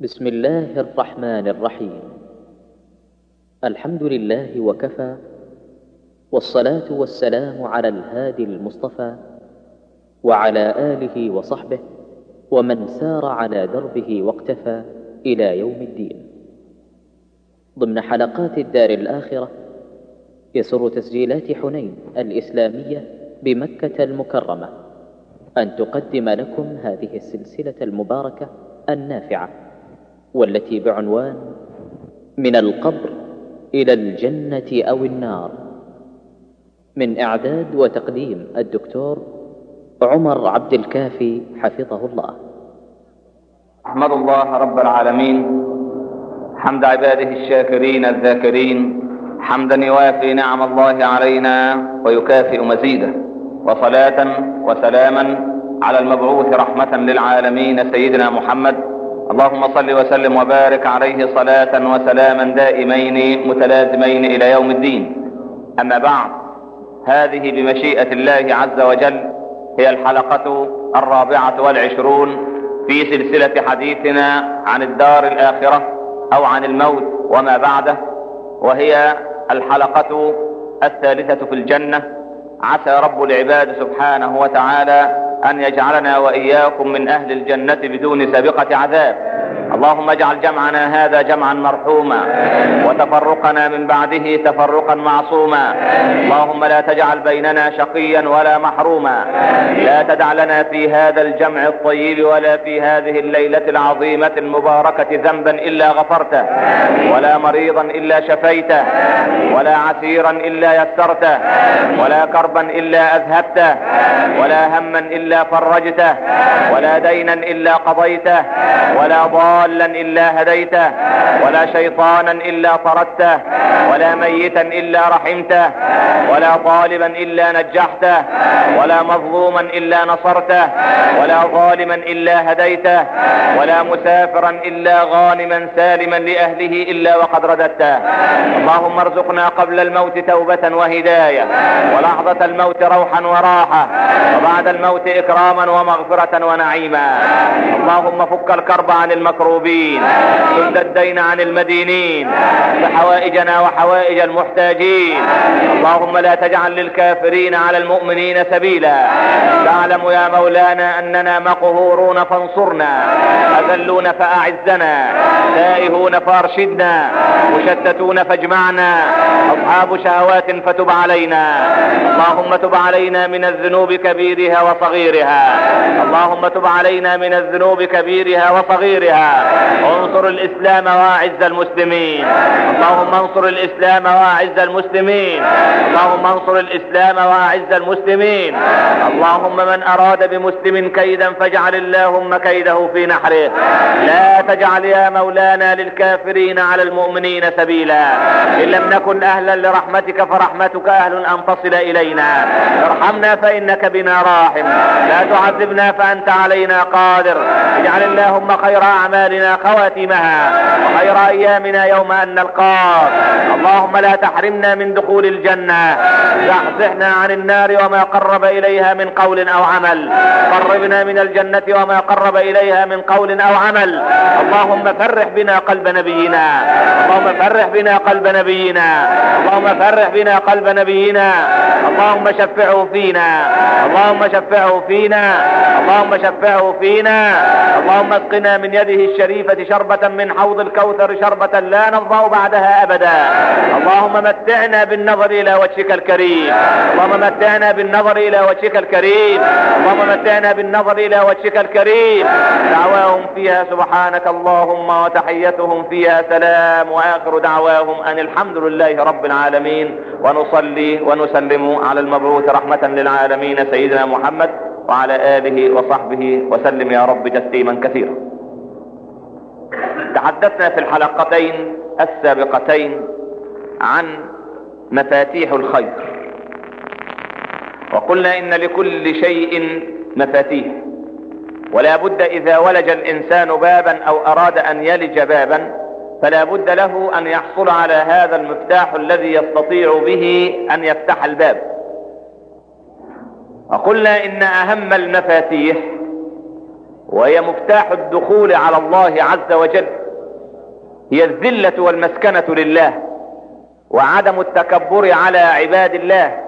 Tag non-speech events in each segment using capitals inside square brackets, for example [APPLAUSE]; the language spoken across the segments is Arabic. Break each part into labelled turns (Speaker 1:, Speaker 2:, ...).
Speaker 1: بسم الله الرحمن الرحيم. الحمد لله وكفى والصلاة والسلام على الهادي المصطفى وعلى آله وصحبه ومن سار على دربه واقتفى إلى يوم الدين. ضمن حلقات الدار الآخرة يسر تسجيلات حنين الإسلامية بمكة المكرمة. أن تقدم لكم هذه السلسلة المباركة النافعة. والتي بعنوان من القبر إلى الجنة أو النار. من إعداد وتقديم الدكتور عمر عبد الكافي حفظه الله.
Speaker 2: أحمد الله رب العالمين حمد عباده الشاكرين الذاكرين حمدا يوافي نعم الله علينا ويكافئ مزيده. وصلاة وسلاما على المبعوث رحمة للعالمين سيدنا محمد اللهم صل وسلم وبارك عليه صلاة وسلاما دائمين متلازمين إلى يوم الدين. أما بعد هذه بمشيئة الله عز وجل هي الحلقة الرابعة والعشرون في سلسلة حديثنا عن الدار الآخرة أو عن الموت وما بعده وهي الحلقة الثالثة في الجنة. عسى رب العباد سبحانه وتعالى أن يجعلنا وإياكم من أهل الجنة بدون سابقة عذاب. اللهم اجعل جمعنا هذا جمعا مرحوما وتفرقنا من بعده تفرقا معصوما. اللهم لا تجعل بيننا شقيا ولا محروما. لا تدع لنا في هذا الجمع الطيب ولا في هذه الليلة العظيمة المباركة ذنبا إلا غفرته ولا مريضا إلا شفيته ولا عسيرا إلا يسرته ولا كربا إلا أذهبته ولا هما إلا فرجته ولا دينا إلا قضيته ولا ضالا إلا هديته ولا شيطانا إلا طردته ولا ميتا إلا رحمته ولا طالبا إلا نجحته ولا مظلوما إلا نصرته ولا ظالما إلا هديته ولا مسافرا إلا غانما سالما لأهله إلا وقد رددته. اللهم ارزقنا قبل الموت توبة وهداية ولحظة الموت روحا وراحة وبعد الموت إكراما ومغفرة ونعيما. اللهم فك الكرب عن المكروبين سد الدين عن المدينين بحوائجنا وحوائج المحتاجين. اللهم لا تجعل للكافرين على المؤمنين سبيلا. تعلم يا مولانا أننا مقهورون فانصرنا أذلون فأعزنا تائهون فأرشدنا. مشتتون فاجمعنا. أصحاب شهوات فتب علينا. اللهم تب علينا من الذنوب كبيرها وصغيرها. اللهم تب علينا من الذنوب كبيرها وصغيرها. انصر الإسلام واعز المسلمين. اللهم انصر الإسلام واعز المسلمين. اللهم انصر الإسلام واعز المسلمين. اللهم من أراد بمسلم كيدا فاجعل اللهم كيده في نحره. لا تجعل يا مولانا للكافرين على المؤمنين سبيلا. ان لم نكن أهلا لرحمتك فرحمتك أهل ان تصل الينا. ارحمنا فانك بنا راحم. لا تعذبنا فانت علينا قادر. اجعل اللهم خير اعمالنا خواتمها وخير ايامنا يوم ان نلقاك اللهم لا تحرمنا من دخول الجنه. زحزحنا عن النار وما قرب اليها من قول أو عمل. قربنا من الجنه وما قرب اليها من قول أو عمل. اللهم فرح بنا قلب نبينا. اللهم فرح بنا قلب نبينا. اللهم فرح بنا قلب نبينا. اللهم شفعه فينا. اللهم شفعه فينا. اللهم شفعه فينا. اللهم اسقنا من يده الشريفة شربة من حوض الكوثر شربة لا نظمأ بعدها أبدا. اللهم متعنا بالنظر إلى وجهك الكريم. اللهم متعنا بالنظر إلى وجهك الكريم. اللهم متعنا بالنظر إلى وجهك الكريم. دعواهم فيها سبحانك اللهم وتحيتهم فيها سلام. وآخر دعواهم أن الحمد لله رب العالمين ونصلي ونسلم على المبعوث رحمة للعالمين سيدنا محمد وعلى آله وصحبه وسلم يا رب تسليما كثيرا. تحدثنا في الحلقتين السابقتين عن مفاتيح الخير وقلنا إن لكل شيء مفاتيح ولا بد إذا ولج الإنسان بابا أو أراد أن يلج بابا فلا بد له أن يحصل على هذا المفتاح الذي يستطيع به أن يفتح الباب. وقلنا إن أهم المفاتيح وهي مفتاح الدخول على الله عز وجل هي الذلة والمسكنة لله وعدم التكبر على عباد الله.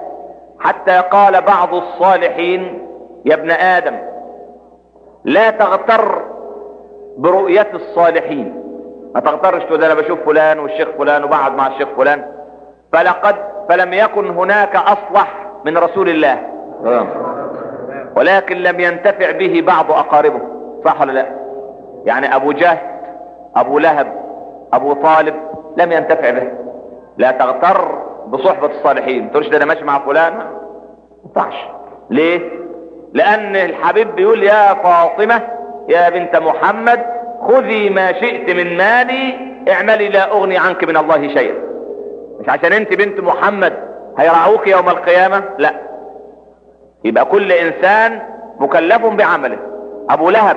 Speaker 2: حتى قال بعض الصالحين يا ابن آدم لا تغتر برؤية الصالحين. ما تغترش تقول أنا بشوف فلان والشيخ فلان وبقعد مع الشيخ فلان. فلقد فلم يكن هناك أصلح من رسول الله. ولكن لم ينتفع به بعض أقاربه. صح ولا لا؟ يعني أبو جهل أبو لهب أبو طالب لم ينتفع به. لا تغتر بصحبة الصالحين. تقولش ده أنا ماشي مع فلان؟ ما ينفعش. ليه؟ لأن الحبيب بيقول يا فاطمة يا بنت محمد خذي ما شئت من مالي اعملي لا أغني عنك من الله شيئا. مش عشان أنت بنت محمد هيرعوك يوم القيامة؟ لا. يبقى كل إنسان مكلف بعمله. أبو لهب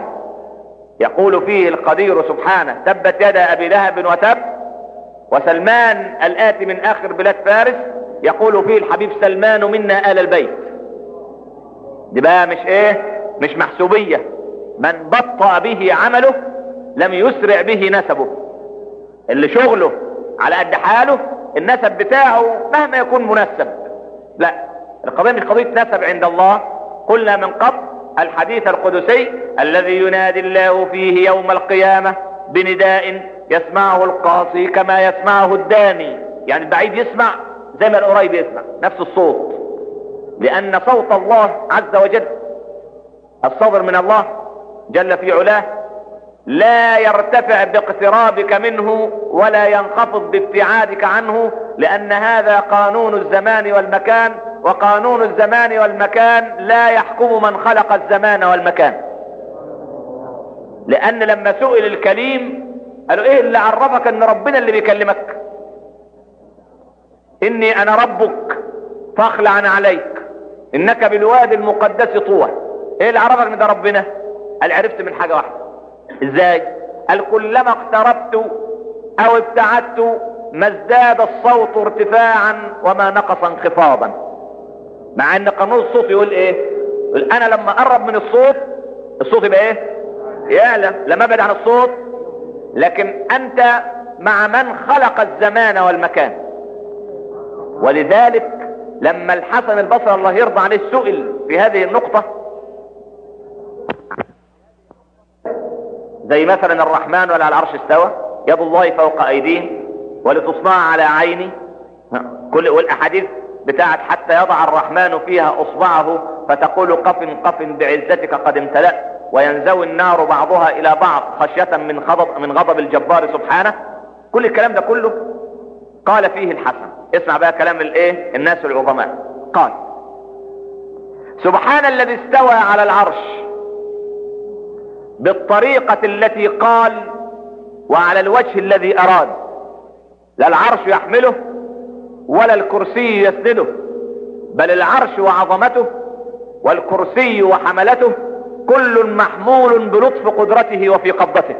Speaker 2: يقول فيه القدير سبحانه تبت يدا أبي لهب وتب وسلمان الاتي من آخر بلاد فارس يقول فيه الحبيب سلمان منا آل البيت. دي بقى مش إيه؟ مش محسوبية. من بطأ به عمله لم يسرع به نسبه. اللي شغله على قد حاله النسب بتاعه مهما يكون منسب لا القضية مش قضية نسب عند الله. قلنا من قبل الحديث القدسي الذي ينادي الله فيه يوم القيامة بنداء يسمعه القاصي كما يسمعه الداني. يعني البعيد يسمع زي ما القريب يسمع نفس الصوت. لأن صوت الله عز وجل الصبر من الله جل في علاه لا يرتفع باقترابك منه ولا ينخفض بابتعادك عنه لأن هذا قانون الزمان والمكان وقانون الزمان والمكان لا يحكم من خلق الزمان والمكان. لأن لما سئل الكليم قالوا إيه اللي عرفك إن ربنا اللي بيكلمك؟ إني أنا ربك فاخلع عليك إنك بالوادي المقدس طوى. إيه اللي عرفك إن ده ربنا؟ قال عرفت من حاجة واحدة. إزاي؟ قال كلما اقتربت أو ابتعدت ما ازداد الصوت ارتفاعا وما نقص انخفاضا. مع إن قانون الصوت يقول إيه؟ يقول أنا لما أقرب من الصوت الصوت يبقى إيه؟ يعلى لما ابعد عن الصوت. لكن أنت مع من خلق الزمان والمكان. ولذلك لما الحسن البصري الله يرضى عليه سئل في هذه النقطة زي مثلا الرحمن ولا العرش استوى يد الله فوق أيديهم ولتصنع على عيني. كل والأحاديث بتاعت حتى يضع الرحمن فيها إصبعه فتقول قف قف بعزتك قد امتلأت وينزوي النار بعضها إلى بعض خشية من غضب من غضب الجبار سبحانه. كل الكلام ده كله قال فيه الحسن. اسمع بقى كلام الإيه؟ الناس العظماء. قال سبحان الذي استوى على العرش. بالطريقة التي قال وعلى الوجه الذي أراد. لا العرش يحمله ولا الكرسي يسنده بل العرش وعظمته والكرسي وحملته كل محمول بلطف قدرته وفي قبضته.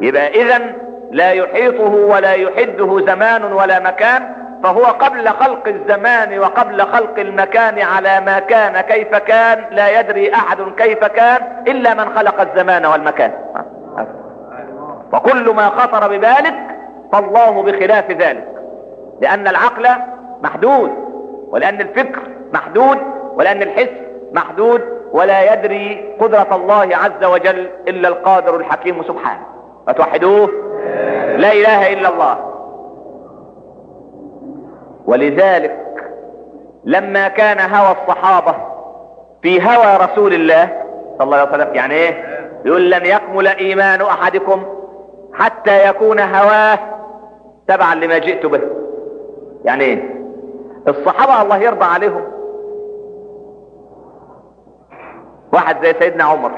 Speaker 2: يبقى اذا لا يحيطه ولا يحده زمان ولا مكان فهو قبل خلق الزمان وقبل خلق المكان على ما كان كيف كان؟ لا يدري أحد كيف كان إلا من خلق الزمان والمكان. وكل ما خطر ببالك فالله بخلاف ذلك لأن العقل محدود ولأن الفكر محدود ولأن الحس محدود ولا يدري قدرة الله عز وجل إلا القادر الحكيم سبحانه. فتوحدوه لا إله إلا الله. ولذلك لما كان هوى الصحابة في هوى رسول الله صلى الله عليه وسلم يعني إيه؟ يقول لن يكمل إيمان أحدكم حتى يكون هواه تبعا لما جئت به. يعني إيه؟ الصحابة الله يرضى عليهم. واحد زي سيدنا عمر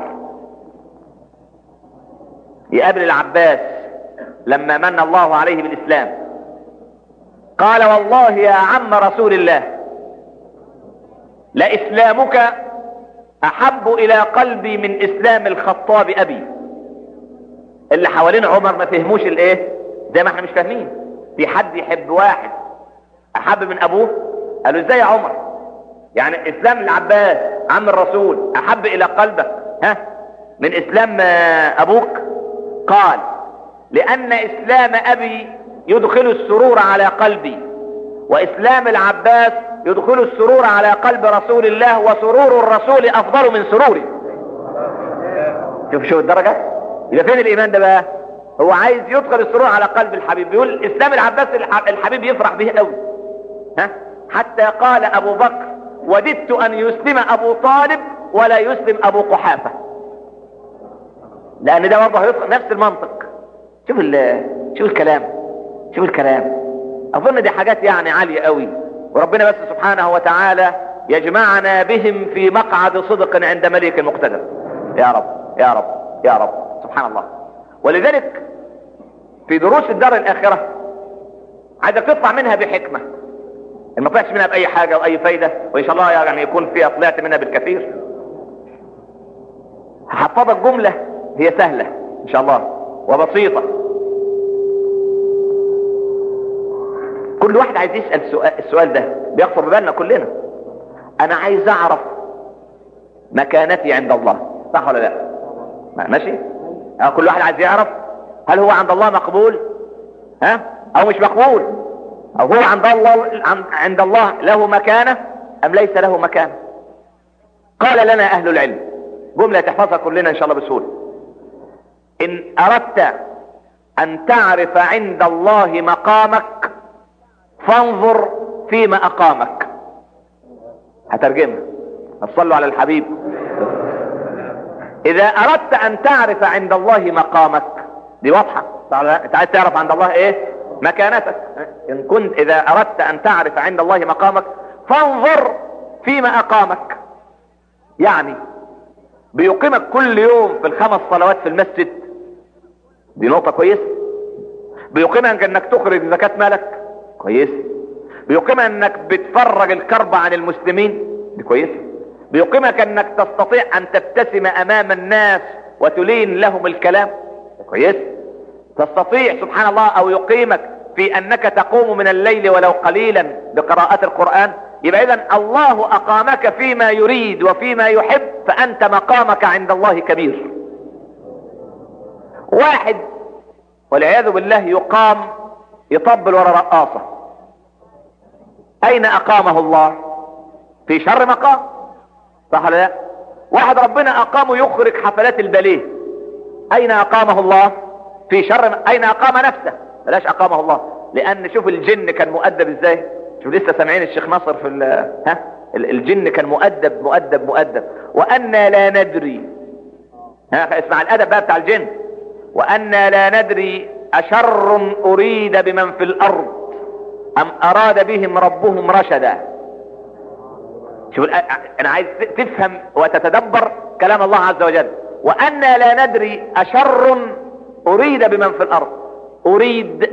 Speaker 2: يقابل العباس لما من الله عليه بالإسلام. قال والله يا عم رسول الله لإسلامك أحب إلى قلبي من إسلام الخطاب أبي. اللي حوالين عمر ما فهموش الإيه؟ زي ما إحنا مش فاهمين. في حد يحب واحد أحب من أبوه؟ قالوا إزاي يا عمر؟ يعني إسلام العباس عم الرسول أحب إلى قلبك. ها؟ من إسلام أبوك؟ قال لأن إسلام أبي يدخل السرور على قلبي. وإسلام العباس يدخل السرور على قلب رسول الله وسرور الرسول أفضل من سروري شوف شوف الدرجة؟ يبقى فين الإيمان ده بقى؟ هو عايز يدخل السرور على قلب الحبيب. بيقول إسلام العباس الحبيب يفرح به قوي. ها؟ حتى قال أبو بكر وددت أن يسلم أبو طالب ولا يسلم أبو قحافة. لأن ده برضه نفس المنطق. شوف شوف الكلام. شوف الكلام أظن دي حاجات يعني عالية قوي. وربنا بس سبحانه وتعالى يجمعنا بهم في مقعد صدق عند ملك المقتدر. يا رب يا رب يا رب. سبحان الله. ولذلك في دروس الدار الآخرة عايزك تطلع منها بحكمة. ما طلعتش منها بأي حاجة وأي فايدة وإن شاء الله يعني يكون فيها طلعت منها بالكثير. هحفظك جملة هي سهلة إن شاء الله وبسيطة. كل واحد عايز يسأل السؤال, ده بيخطر ببالنا كلنا. أنا عايز أعرف مكانتي عند الله. صح ولا لا؟ ماشي؟ آه كل واحد عايز يعرف هل هو عند الله مقبول؟ ها؟ أو مش مقبول؟ أو هو عند الله عند الله له مكانة أم ليس له مكانة؟ قال لنا أهل العلم. جملة تحفظها كلنا إن شاء الله بسهولة. إن أردت أن تعرف عند الله مقامك فانظر فيما أقامك. هترجمها صلوا على الحبيب. إذا أردت أن تعرف عند الله مقامك دي واضحة. أنت عايز تعرف عند الله إيه؟ مكانتك. إن كنت إذا أردت أن تعرف عند الله مقامك فانظر فيما أقامك. يعني بيقيمك كل يوم في الخمس صلوات في المسجد. دي نقطة كويسة. بيقيمك إنك تخرج زكاة مالك. كويس؟ بيقيمك إنك بتفرج الكرب عن المسلمين؟ دي كويسة بيقيمك إنك تستطيع أن تبتسم أمام الناس وتلين لهم الكلام؟ كويس. تستطيع سبحان الله أو يقيمك في أنك تقوم من الليل ولو قليلا بقراءة القرآن؟ يبقى اذا الله أقامك فيما يريد وفيما يحب فأنت مقامك عند الله كبير. واحد والعياذ بالله يقام يطبل ورا رقاصة. أين أقامه الله؟ في شر مقام. صح لا؟ واحد ربنا أقامه يخرج حفلات الباليه أين أقامه الله؟ في شر أين أقام نفسه؟ بلاش أقامه الله. لأن شوف الجن كان مؤدب إزاي؟ شوف لسه سامعين الشيخ ناصر في ها؟ الجن كان مؤدب مؤدب مؤدب. وأنا لا ندري. ها اسمع الأدب بقى بتاع الجن. وأنا لا ندري أشر أريد بمن في الأرض. أم أراد بهم ربهم رشدا؟ شوف أنا عايز تفهم وتتدبر كلام الله عز وجل. وأنا لا ندري أشر أريد بمن في الأرض. أريد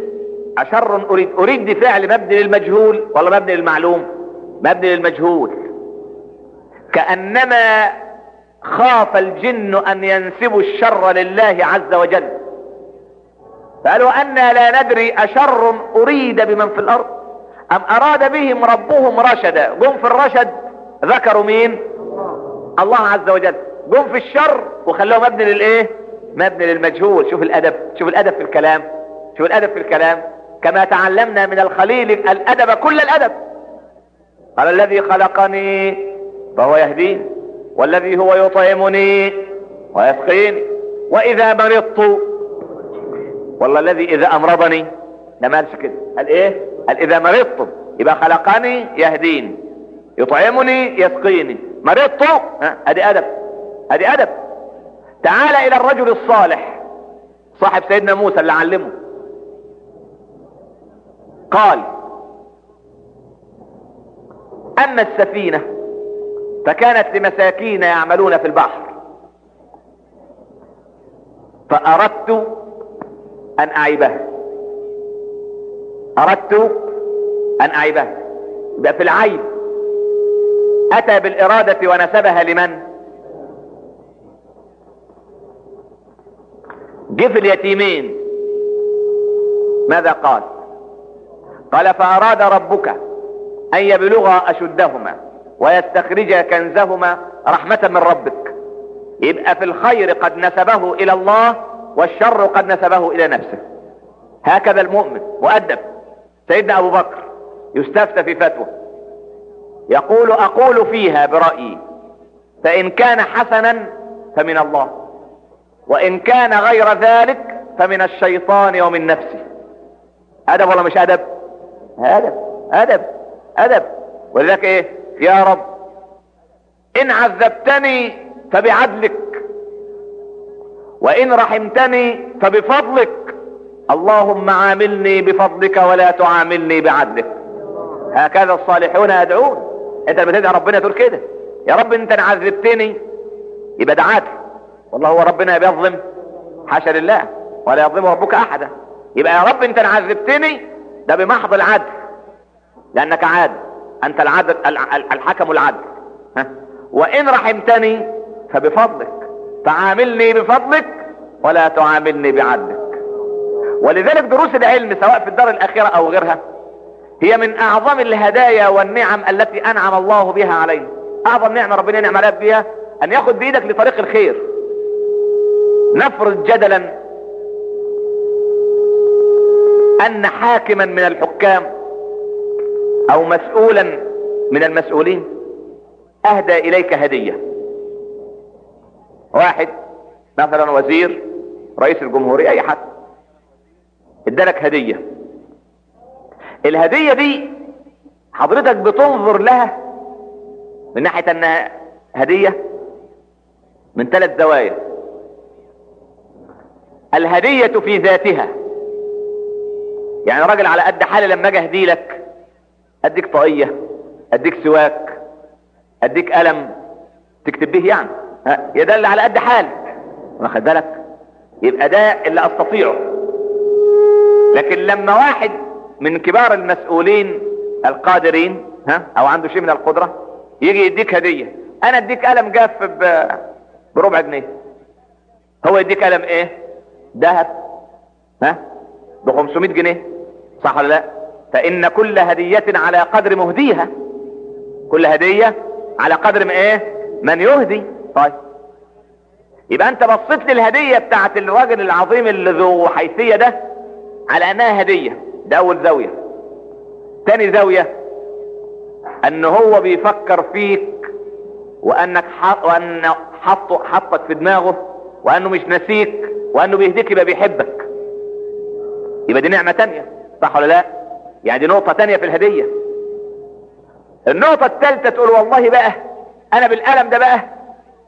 Speaker 2: أشر أريد أريد دي فعل مبني للمجهول ولا مبني للمعلوم؟ مبني للمجهول. كأنما خاف الجن أن ينسبوا الشر لله عز وجل. فقالوا أنا لا ندري أشر أريد بمن في الأرض أم أراد بهم ربهم رشدا جم في الرشد ذكروا مين؟ الله عز وجل جم في الشر وخلوه مبني للإيه؟ مبني للمجهول. شوف الأدب شوف الأدب في الكلام شوف الأدب في الكلام. كما تعلمنا من الخليل الأدب كل الأدب. قال الذي خلقني فهو يهدين والذي هو يطعمني ويسقيني وإذا مرضت والله الذي إذا أمرضني ده ما قالش كده قال إيه؟ قال إذا مرضت يبقى خلقني يهديني. يطعمني يسقيني. مرضت؟ ادي أدب. ادي أدب. تعال إلى الرجل الصالح صاحب سيدنا موسى اللي علمه. قال أما السفينة فكانت لمساكين يعملون في البحر. فأردت أن اعيبها أردت أن اعيبها يبقى في العيب. أتى بالإرادة ونسبها لمن؟ جه في اليتيمين. ماذا قال؟ قال فأراد ربك أن يبلغا أشدهما ويستخرج كنزهما رحمة من ربك. يبقى في الخير قد نسبه إلى الله والشر قد نسبه إلى نفسه. هكذا المؤمن مؤدب. سيدنا أبو بكر يستفتى في فتوى. يقول أقول فيها برأيي فإن كان حسنا فمن الله وإن كان غير ذلك فمن الشيطان ومن نفسه. أدب ولا مش أدب؟ أدب أدب أدب. ولذلك إيه؟ يا رب إن عذبتني فبعدلك. وإن رحمتني فبفضلك. اللهم عاملني بفضلك ولا تعاملني بعدلك. هكذا الصالحون يدعون. انت لما تدعي ربنا تقول كده. يا رب انت عذبتني يبقى ده عدل والله هو ربنا بيظلم حاشا لله. ولا يظلم ربك أحدا. يبقى يا رب انت عذبتني ده بمحض العدل. لأنك عادل أنت العدل الحكم العدل. ها؟ وإن رحمتني فبفضلك. فعاملني بفضلك ولا تعاملني بعدلك ولذلك دروس العلم سواء في الدار الاخرة أو غيرها هي من أعظم الهدايا والنعم التي أنعم الله بها علينا. أعظم نعمة ربنا ينعم عليك بها أن ياخد بإيدك لطريق الخير. نفرض جدلا أن حاكما من الحكام أو مسؤولا من المسؤولين. أهدى إليك هدية. واحد مثلا وزير رئيس الجمهورية أي حد. ادالك هدية. الهدية دي حضرتك بتنظر لها من ناحية انها هدية من ثلاث زوايا. الهدية في ذاتها. يعني راجل على قد حالي لما أجي أهدي لك أديك طاقية أديك سواك أديك قلم تكتب به يعني. يدل على قد حالك واخد بالك؟ يبقى ده اللي أستطيعه. لكن لما واحد من كبار المسؤولين القادرين ها أو عنده شيء من القدرة يجي يديك هدية. أنا أديك قلم جاف بربع جنيه. هو يديك قلم إيه؟ ذهب. ها؟ ب 500 جنيه. صح ولا لا؟ فإن كل هدية على قدر مهديها. كل هدية على قدر ما إيه؟ من يهدي. طيب. يبقى انت بصيت للهدية بتاعت الراجل العظيم اللي ذو حيثية ده على انها هدية ده أول زاوية. تاني زاوية أن هو بيفكر فيك وأنك حط وأن حطه حطك في دماغه وأنه مش نسيك وأنه بيهديك يبقى بيحبك. يبقى دي نعمة تانية صح ولا لا؟ يعني دي نقطة تانية في الهدية. النقطة الثالثة تقول والله بقى أنا بالقلم ده بقى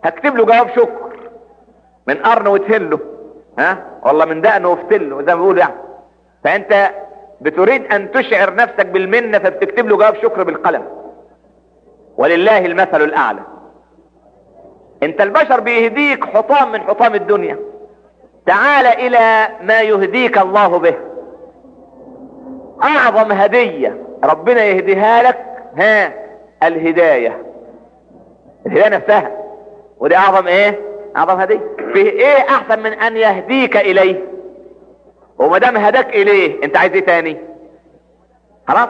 Speaker 2: هكتب له جواب شكر. من قرن وتهله ها؟ والله من دقن وفتله زي ما بيقولوا يعني. فأنت بتريد أن تشعر نفسك بالمنة فبتكتب له جواب شكر بالقلم. ولله المثل الأعلى. أنت البشر بيهديك حطام من حطام الدنيا. تعال إلى ما يهديك الله به. أعظم هدية ربنا يهديها لك ها؟ الهداية. الهداية نفسها. ودي أعظم إيه؟ اعظم هدية فيه إيه أحسن من أن يهديك إليه؟ وما دام هداك إليه أنت عايز إيه تاني؟ خلاص؟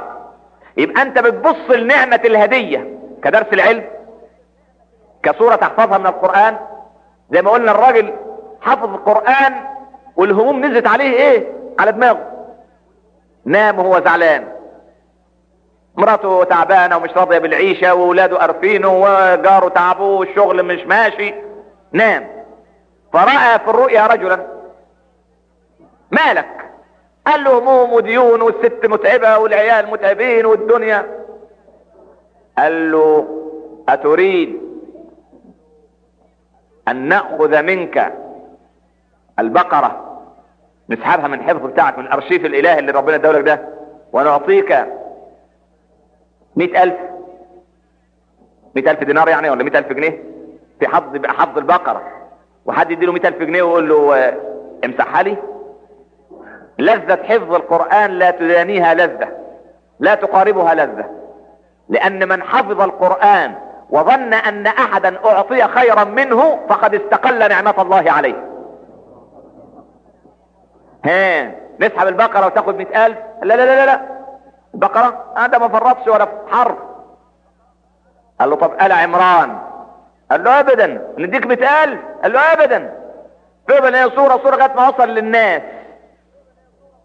Speaker 2: يبقى أنت بتبص لنعمة الهدية كدرس العلم كصورة تحفظها من القرآن. زي ما قلنا الراجل حفظ القرآن والهموم نزلت عليه إيه؟ على دماغه. نام وهو زعلان. مراته تعبانة ومش راضية بالعيشة وولاده قرفينه وجاره تعبوه والشغل مش ماشي. نام. فرأى في الرؤيا رجلا. مالك؟ قال له هموم وديون والست متعبة والعيال متعبين والدنيا. قال له أتريد أن نأخذ منك البقرة؟ نسحبها من حفظ بتاعك من الأرشيف الإلهي اللي ربنا ادالك ده. ونعطيك مئة ألف. مئة ألف دينار يعني ولا مئة ألف جنيه؟ في حظ حظ البقرة. وحد يديله مئة ألف جنيه ويقول له امسحها لي. لذة حفظ القرآن لا تدانيها لذة لا تقاربها لذة. لأن من حفظ القرآن وظن أن أحدا أعطي خيرا منه فقد استقل نعمة الله عليه. ها نسحب البقرة وتاخد مئة ألف. لا لا لا لا. البقرة هذا ما فرطش ولا حرف. قال له طب آل عمران قال له ابدا نديك 100000 قال له ابدا. فضل هي صورة صورة لغاية ما وصل للناس.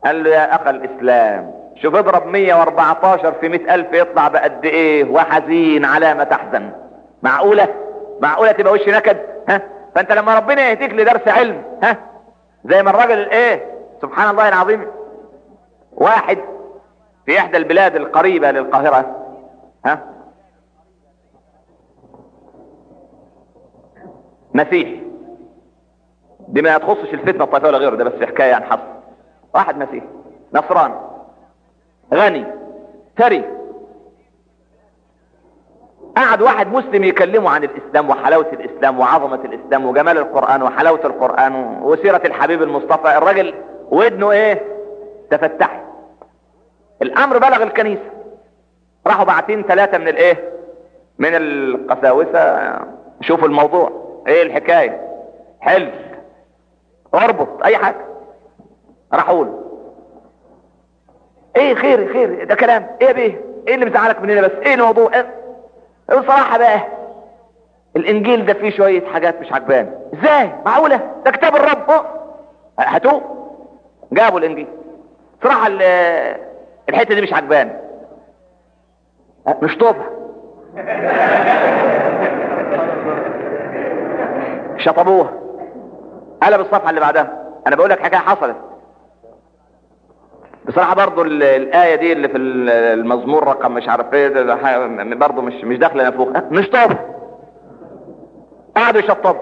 Speaker 2: قال له يا أخ الإسلام شوف اضرب 114 في 100000 يطلع بقد إيه؟ وحزين على ما تحزن. معقولة؟ معقولة تبقى وش نكد؟ ها؟ فأنت لما ربنا يهديك لدرس علم ها؟ زي ما الراجل الايه سبحان الله العظيم. واحد في إحدى البلاد القريبة للقاهرة ها؟ مسيحي دي ما تخصش الفتنة الطائفية ولا غيره ده بس حكاية عن حصر واحد مسيحي نصراني غني ثري قعد واحد مسلم يكلمه عن الإسلام وحلاوة الإسلام وعظمة الإسلام وجمال القرآن وحلاوة القرآن وسيرة الحبيب المصطفى. الراجل ودنه إيه؟ تفتحي الأمر بلغ الكنيسة. راحوا باعتين ثلاثة من الإيه؟ من القساوسة. شوفوا الموضوع. إيه الحكاية؟ حلف اربط اي حاجة. راحوا له إيه خير خير ده كلام. إيه بيه؟ إيه اللي مزعلك مننا بس؟ إيه الموضوع؟ إيه؟ بصراحة بقى الانجيل ده فيه شوية حاجات مش عجباني. إزاي؟ معقولة؟ ده كتاب الرب. أه. هاتوه. جابوا الانجيل. صراحة الحتة دي مش عجباني. مش طوبها [LAUGHS] شطبوها قلب الصفحة اللي بعدها. أنا بقول لك حكاية حصلت. بصراحة برضو الآية دي اللي في المزمور رقم مش عارف إيه برضو مش مش داخلة نفوخ مش طب. قعدوا يشطبوا.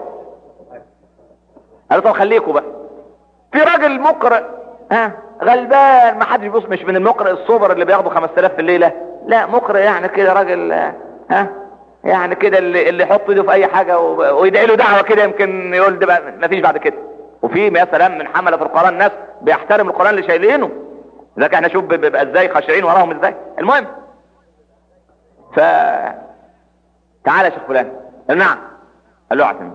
Speaker 2: قالوا طب خليكوا بقى. في راجل مقرئ ها غلبان ما حدش بيبص مش من المقرئ الصبر اللي بياخدوا 5000 في الليلة. لا مقرئ يعني كده راجل ها يعني كده اللي اللي يحط ايده في اي حاجة ويدعي له دعوة كده يمكن يقول ده بقى مفيش بعد كده. وفي سلام من حملة في القرآن ناس بيحترم القرآن اللي شايلينه. لذلك إحنا شوف بيبقى إزاي خاشعين وراهم إزاي. المهم. ف تعالى يا شيخ فلان. نعم. قال له اعتم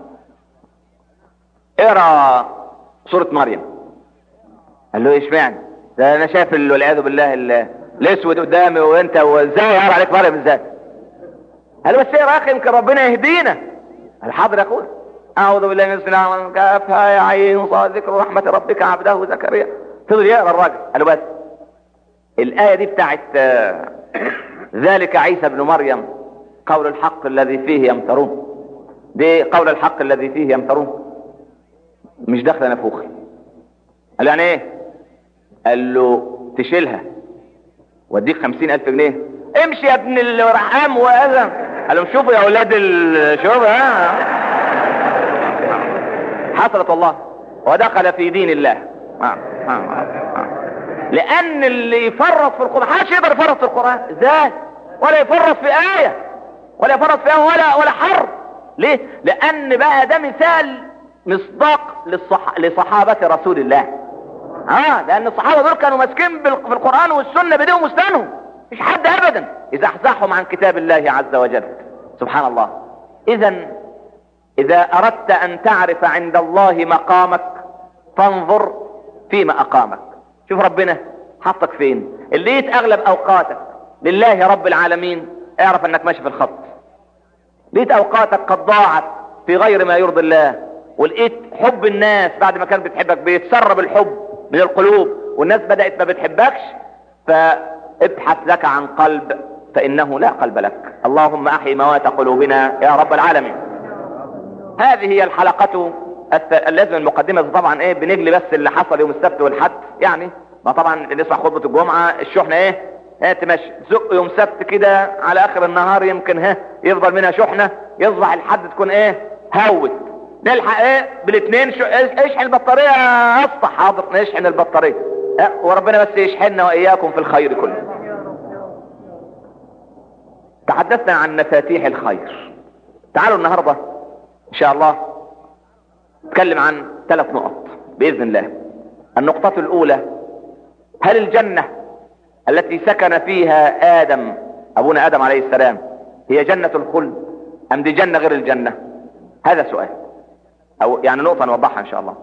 Speaker 2: اقرأ سورة مريم. قال له إيش معنى ده أنا شايف والعياذ بالله الاسود قدامي وانت وازاي اقرا عليك مريم إزاي؟ قال بس يا أخي يمكن ربنا يهدينا؟ قال حاضر يا اخويا أعوذ بالله من الشيطان كافها يا عين صاد ذكر رحمة ربك عبده زكريا؟ فضل يقرا الراجل قال بس الآية دي بتاعت [COUGHS] ذلك عيسى ابن مريم قول الحق الذي فيه يمترون. دي قول الحق الذي فيه يمترون. مش داخلة نفوخ. قال يعني إيه؟ قال له تشيلها. واديك خمسين ألف جنيه. امشي يا ابن الرحام واذى قال لهم شوفوا يا أولاد الشوف ها حصلت والله ودخل في دين الله. لأن اللي يفرط في القرآن محدش يقدر يفرط في القرآن إزاي ولا يفرط في آية ولا يفرط في آية ولا ولا حرف ليه لأن بقى ده مثال مصداق للصح... لصحابة رسول الله آه لأن الصحابة دول كانوا ماسكين. في القرآن والسنة بديهم وسنانهم مش حد ابدا. يزحزحهم عن كتاب الله عز وجل. سبحان الله. اذا إذا أردت أن تعرف عند الله مقامك فانظر فيما أقامك. شوف ربنا حطك فين؟ اللي لقيت اغلب أوقاتك. لله رب العالمين اعرف أنك ماشي في الخط. لقيت أوقاتك قد ضاعت في غير ما يرضي الله. ولقيت حب الناس بعد ما كانت بتحبك بيتسرب الحب من القلوب. والناس بدأت ما بتحبكش فابحث لك عن قلب فإنه لا قلب لك. اللهم أحي موات قلوبنا يا رب العالمين. هذه هي الحلقة لازم المقدمة طبعا إيه بنجلي بس اللي حصل يوم السبت والحد. يعني ما طبعا يسمع خطبة الجمعة الشحنة إيه إيه تمشي. زق يوم سبت كده على آخر النهار يمكن ها يفضل منها شحنة. يصبح الحد تكون إيه هوت. نلحق إيه بالاثنين شو اشحن البطارية؟ اسطح حاضر. نشحن البطارية؟ وربنا بس يشحننا وإياكم في الخير كله. تحدثنا عن مفاتيح الخير. تعالوا النهاردة إن شاء الله نتكلم عن ثلاث نقط بإذن الله. النقطة الأولى هل الجنة التي سكن فيها آدم أبونا آدم عليه السلام هي جنة الخلد أم دي جنة غير الجنة؟ هذا سؤال. أو يعني نقطة نوضحها إن شاء الله.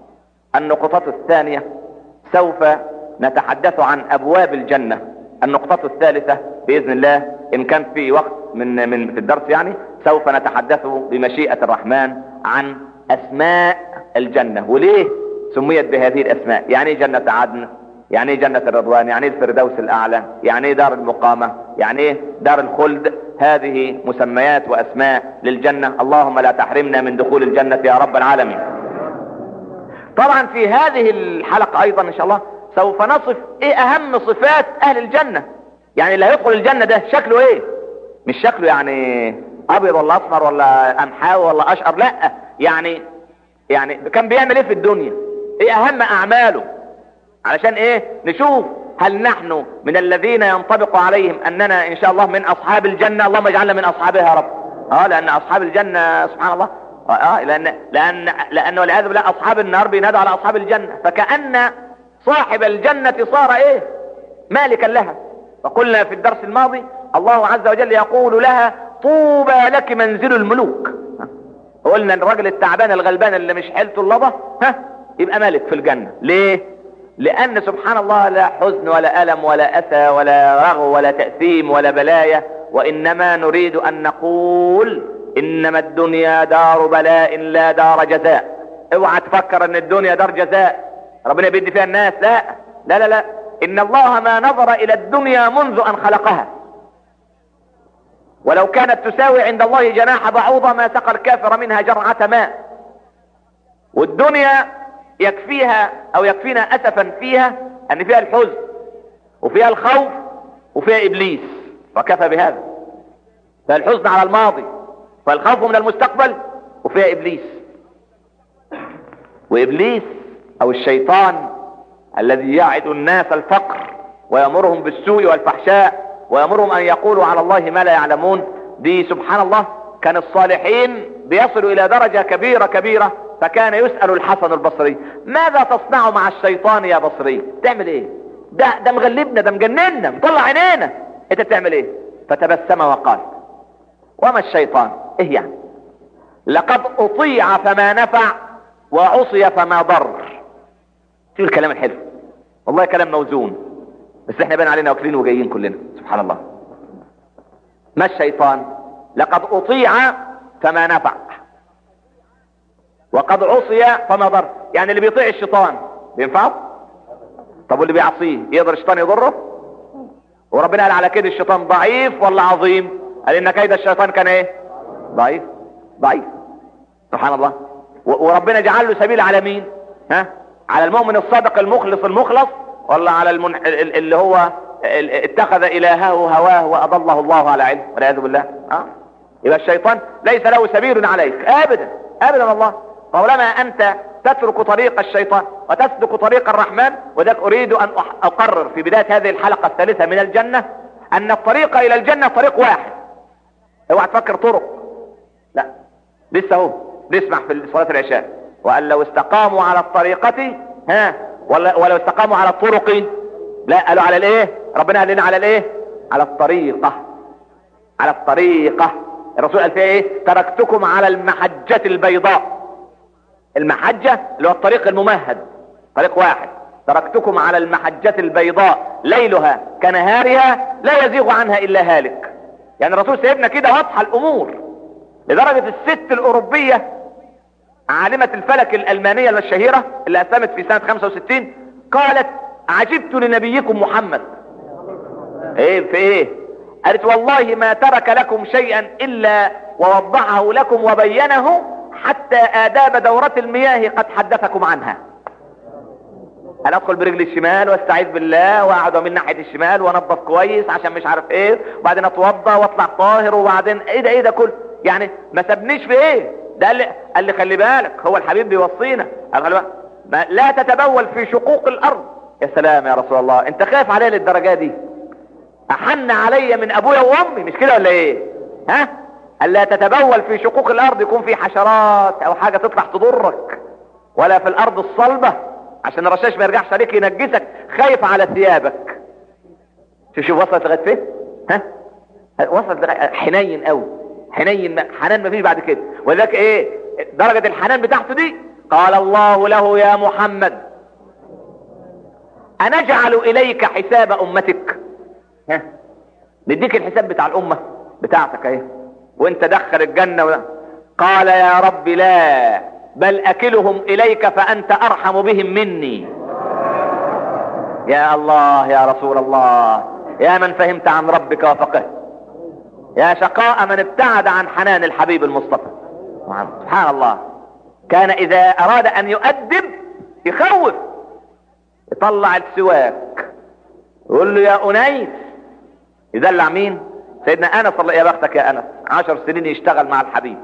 Speaker 2: النقطة الثانية سوف نتحدث عن أبواب الجنة. النقطة الثالثة بإذن الله إن كان في وقت من من في الدرس يعني سوف نتحدث بمشيئة الرحمن عن أسماء الجنة. وليه سميت بهذه الأسماء؟ يعني جنة عدن يعني جنة الرضوان يعني الفردوس الأعلى يعني دار المقامة يعني دار الخلد. هذه مسميات وأسماء للجنة. اللهم لا تحرمنا من دخول الجنة يا رب العالمين. طبعا في هذه الحلقة أيضا إن شاء الله سوف نصف إيه أهم صفات أهل الجنة. يعني اللي هيدخل الجنة ده شكله إيه؟ مش شكله يعني أبيض ولا اصفر ولا امحاوي ولا أشقر لأ. يعني يعني كان بيعمل إيه في الدنيا؟ إيه أهم أعماله؟ علشان إيه؟ نشوف هل نحن من الذين ينطبق عليهم أننا إن شاء الله من أصحاب الجنة. اللهم اجعلنا من أصحابها يا رب. آه لأن أصحاب الجنة سبحان الله. آه لأن لأن لأنه والعياذ بالله أصحاب النار بينادوا على أصحاب الجنة. فكأن صاحب الجنة صار إيه؟ مالكا لها. وقلنا في الدرس الماضي الله عز وجل يقول لها طوبى لك منزل الملوك. قلنا الراجل التعبان الغلبان اللي مش حيلته اللضة ها يبقى ملك في الجنة. ليه؟ لأن سبحان الله لا حزن ولا ألم ولا أسى ولا رغو ولا تأثيم ولا بلايا وإنما نريد أن نقول إنما الدنيا دار بلاء لا دار جزاء. اوعى تفكر إن الدنيا دار جزاء. ربنا بيدي فيها الناس. لا لا لا لا. إن الله ما نظر إلى الدنيا منذ أن خلقها. ولو كانت تساوي عند الله جناح بعوضة ما سقى الكافر منها جرعة ماء. والدنيا يكفيها أو يكفينا اسفا فيها أن فيها الحزن وفيها الخوف وفيها إبليس. وكفى بهذا. فالحزن على الماضي فالخوف من المستقبل وفيها إبليس. وإبليس أو الشيطان الذي يعد الناس الفقر ويأمرهم بالسوء والفحشاء ويأمرهم أن يقولوا على الله ما لا يعلمون. دي سبحان الله كان الصالحين بيصلوا إلى درجة كبيرة كبيرة فكان يسأل الحسن البصري ماذا تصنع مع الشيطان يا بصري؟ تعمل إيه؟ ده ده مغلبنا ده مجننا مطلع عينينا. أنت بتعمل إيه؟ فتبسم وقال وما الشيطان؟ إيه يعني؟ لقد أطيع فما نفع وعصي فما ضر. شوف الكلام الحلو. والله كلام موزون. بس إحنا بان علينا واكلين وجايين كلنا. سبحان الله. ما الشيطان؟ لقد أطيع فما نفع. وقد عصي فما ضر. يعني اللي بيطيع الشيطان بينفعه طب واللي بيعصيه يقدر الشيطان يضره؟ وربنا قال على كده الشيطان ضعيف ولا عظيم. قال إن كيد الشيطان كان إيه؟ ضعيف. ضعيف. سبحان الله. وربنا جعل له سبيل على مين؟ ها؟ على المؤمن الصادق المخلص المخلص ولا على المن... اللي هو اتخذ إلهه هواه وأضله الله على علم. والعياذ بالله. ها؟ يبقى الشيطان ليس له سبيل عليك. ابدا. ابدا والله. طالما أنت تترك طريق الشيطان وتسلك طريق الرحمن وذلك أريد أن أقرر في بداية هذه الحلقة الثالثة من الجنة أن الطريق إلى الجنة طريق واحد. اوعى تفكر طرق. لا. لسه هو. نسمع في صلاة العشاء. وأن لو استقاموا على الطريقة ها ولا ولو استقاموا على الطرق لا قالوا على الإيه؟ ربنا قال لنا على الإيه؟ على الطريقة. على الطريقة. الرسول قال فيها إيه؟ تركتكم على المحجة البيضاء. المحجة اللي هو الطريق الممهد. طريق واحد. تركتكم على المحجة البيضاء. ليلها كنهارها لا يزيغ عنها إلا هالك. يعني الرسول سيبنا كده واضحة الأمور. لدرجة الست الأوروبية عالمة الفلك الألمانية الشهيرة اللي اسلمت في سنة 65 قالت عجبت لنبيكم محمد. إيه في إيه؟ قالت والله ما ترك لكم شيئا إلا ووضحه لكم وبينه حتى آداب دورة المياه قد حدثكم عنها. أنا أدخل برجلي الشمال وأستعيذ بالله وأقعد من ناحية الشمال وانضف كويس عشان مش عارف إيه وبعدين أتوضى وأطلع طاهر وبعدين إيه ده إيه ده كله؟ يعني ما سابنيش في إيه؟ ده قال لي, قال لي خلي بالك هو الحبيب بيوصينا. قال لا تتبول في شقوق الأرض. يا سلام يا رسول الله. أنت خايف عليا للدرجة دي؟ أحن علي من أبويا وأمي. مش كده ولا إيه؟ ها؟ الا تتبول في شقوق الأرض يكون في حشرات أو حاجة تطلع تضرك. ولا في الأرض الصلبة. عشان الرشاش ما يرجعش عليك ينجسك. خايف على ثيابك. شوف شوف وصلت لغاية فين؟ ها؟ وصلت لغايه حنين قوي. حنين حنان ما فيش بعد كده. ولذلك إيه؟ درجة الحنان بتاعته دي قال الله له يا محمد أنجعل إليك حساب أمتك. ها؟ نديك الحساب بتاع الأمة بتاعتك أهي. وأنت دخل الجنة و... قال يا رب لا بل أكلهم إليك فأنت أرحم بهم مني. يا الله يا رسول الله يا من فهمت عن ربك وفقه. يا شقاء من ابتعد عن حنان الحبيب المصطفى. سبحان الله. كان إذا أراد أن يؤدب يخوف. يطلع السواك. يقول له يا أنيس. يدلع مين؟ سيدنا أنس الله يا بختك يا أنس. عشر سنين يشتغل مع الحبيب.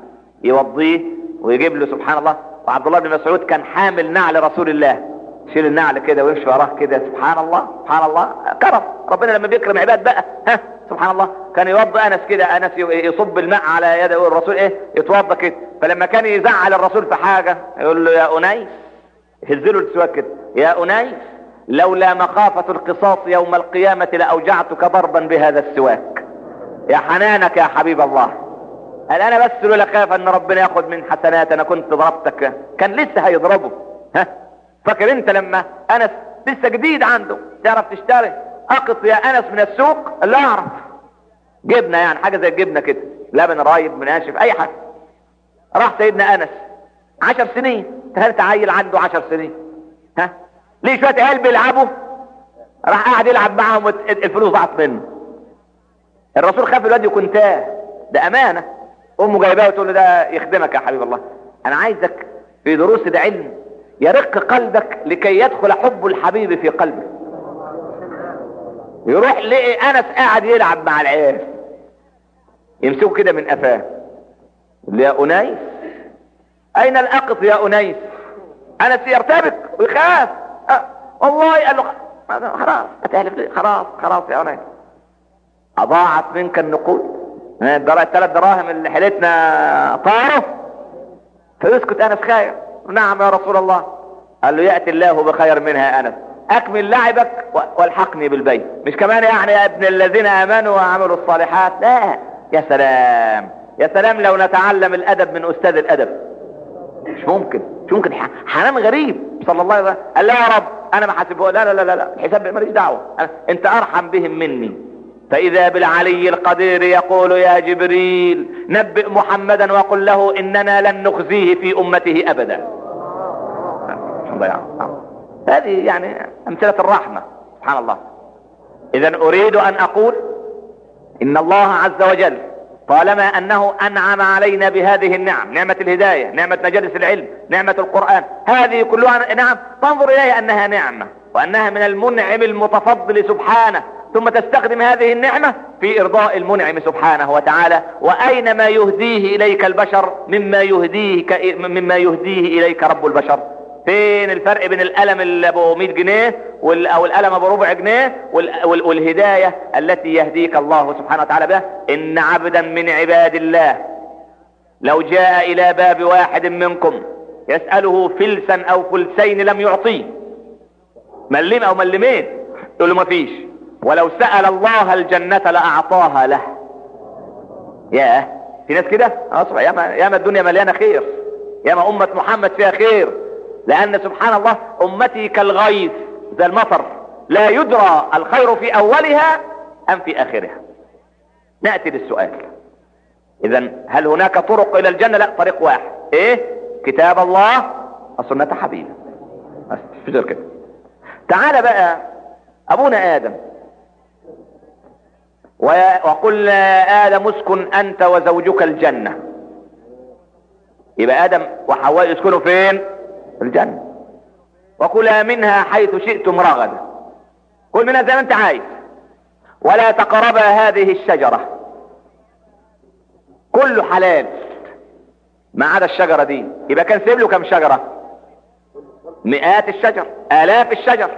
Speaker 2: يوضيه ويجيب له سبحان الله. وعبد الله بن مسعود كان حامل نعل رسول الله. يشيل النعل كده ويمشي وراه كده. سبحان الله سبحان الله كرم ربنا لما بيكرم عباد بقى ها سبحان الله كان يوضى أنس كده أنس يصب الماء على يد الرسول إيه يتوضى كده. فلما كان يزعل الرسول في حاجة يقول له يا أنيس يهزله السواك كده. يا أنيس لولا مخافة القصاص يوم القيامة لأوجعتك ضربا بهذا السواك. يا حنانك يا حبيب الله. قال أنا بس لولا خاف أن ربنا ياخد من حسنات أنا كنت ضربتك. كان لسه هيضربه. ها؟ فاكر انت لما انس لسه جديد عنده؟ تعرف تشتري؟ اقط يا انس من السوق؟ لا اعرف. جبنة يعني حاجة زي الجبنة كده. لبن رايب مناشف أي حاجة. راح سيدنا انس. عشر سنين. تخيل عيل عنده عشر سنين؟ ها؟ ليه شوية عيال بيلعبوا راح قاعد يلعب معاهم الفلوس ضاعت منه. الرسول خاف الواد يكون تاه. ده أمانة. أمه جايباه وتقول له ده يخدمك يا حبيب الله. أنا عايزك في دروس العلم. يرق قلبك لكي يدخل حب الحبيب في قلبك. يروح لقي أنس قاعد يلعب مع العيال. يمسكه كده من قفاه. يا أنيس أين الأقط يا أنيس؟ أنس يرتبك ويخاف. أه والله قال له خلاص خلاص خلاص يا أنيس. أضاعت منك النقود. الثلاث دراهم اللي حيلتنا طاروا فيسكت أنس خايف. نعم يا رسول الله. قال له يأتي الله بخير منها يا أنس. أكمل لعبك والحقني بالبيت. مش كمان يعني يا ابن الذين آمنوا وعملوا الصالحات؟ لا. يا سلام. يا سلام لو نتعلم الأدب من أستاذ الأدب. مش ممكن. مش ممكن. حنان غريب. صلى الله عليه وسلم. قال لا يا رب. أنا ما حاسبه لا لا لا لا الحساب ماليش دعوة. أنت أرحم بهم مني. فإذا بالعلي القدير يقول يا جبريل نبئ محمدا وقل له إننا لن نخزيه في أمته أبدا. هذه يعني أمثلة الرحمة سبحان الله. إذا أريد أن أقول إن الله عز وجل طالما أنه أنعم علينا بهذه النعم نعمة الهداية نعمة مجالس العلم نعمة القرآن هذه كلها نعم تنظر إليها أنها نعمة وأنها من المنعم المتفضل سبحانه ثم تستخدم هذه النعمة في إرضاء المنعم سبحانه وتعالى واين ما يهديه إليك البشر مما يهديه مما يهديه إليك رب البشر. فين الفرق بين الالم اللي ابو 100 جنيه أو الالم ابو ربع جنيه والهداية التي يهديك الله سبحانه وتعالى بها إن عبدا من عباد الله. لو جاء إلى باب واحد منكم يسأله فلسا أو فلسين لم يعطيه. ملم أو ملمين. يقول له ما فيش. ولو سأل الله الجنة لأعطاها له. ياه في ناس كده؟ أصبح ياما ياما الدنيا مليانة خير. ياما أمة محمد فيها خير. لأن سبحان الله أمتي كالغيث زي المطر. لا يدرى الخير في أولها أم في آخرها. نأتي للسؤال. إذا هل هناك طرق إلى الجنة؟ لا طريق واحد. إيه؟ كتاب الله وسنة حبيبه. مش كده. تعال بقى أبونا آدم. وقلنا آدم اسكن أنت وزوجك الجنة. يبقى آدم وحواء يسكنوا فين؟ في الجنة. وكلا منها حيث شئتم رغدا. كل منها زي ما أنت عايز ولا تقربا هذه الشجرة. كله حلال. ما عدا الشجرة دي. يبقى كان سيب له كم شجرة؟ مئات الشجر. آلاف الشجر.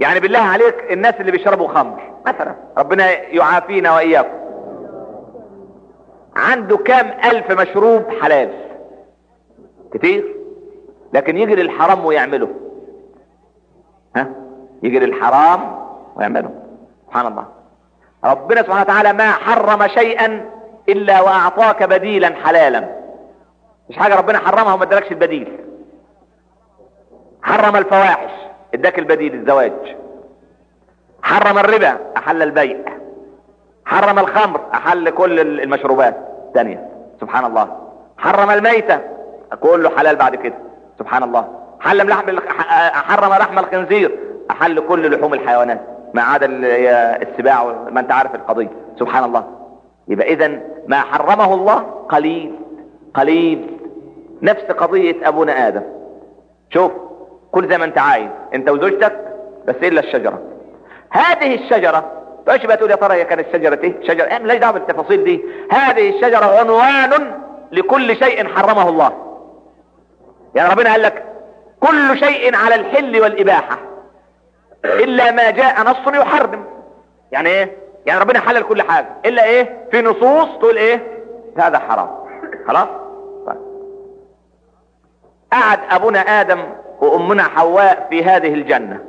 Speaker 2: يعني بالله عليك الناس اللي بيشربوا خمر. مثلا ربنا يعافينا وإياكم. عنده كام ألف مشروب حلال؟ كتير. لكن يجي للحرام ويعمله. ها؟ يجي للحرام ويعمله. سبحان الله. ربنا سبحانه وتعالى ما حرم شيئا إلا وأعطاك بديلا حلالا. مش حاجة ربنا حرمها وما ادالكش البديل. حرم الفواحش اداك البديل الزواج. حرم الربا أحل البيع. حرم الخمر أحل كل المشروبات الثانية سبحان الله. حرم الميتة كله حلال بعد كده. سبحان الله. حرم لحم حرم لحم الخنزير. أحل كل لحوم الحيوانات. ما عدا السباع ما انت عارف القضية. سبحان الله. يبقى اذا ما حرمه الله قليل. قليل. نفس قضية أبونا آدم. شوف كل زي ما انت عايز. انت وزوجتك بس إلا الشجرة. هذه الشجرة فايش بقى تقول يا ترى هي كانت شجرة إيه؟ شجرة إيه مالهاش دعوة بالتفاصيل دي. هذه الشجرة عنوان لكل شيء حرمه الله. يعني ربنا قال لك كل شيء على الحل والإباحة إلا ما جاء نص يحرم. يعني إيه؟ يعني ربنا حلل كل حاجة إلا إيه؟ في نصوص تقول إيه؟ هذا حرام. خلاص؟ طيب. قعد أبونا آدم وأمنا حواء في هذه الجنة.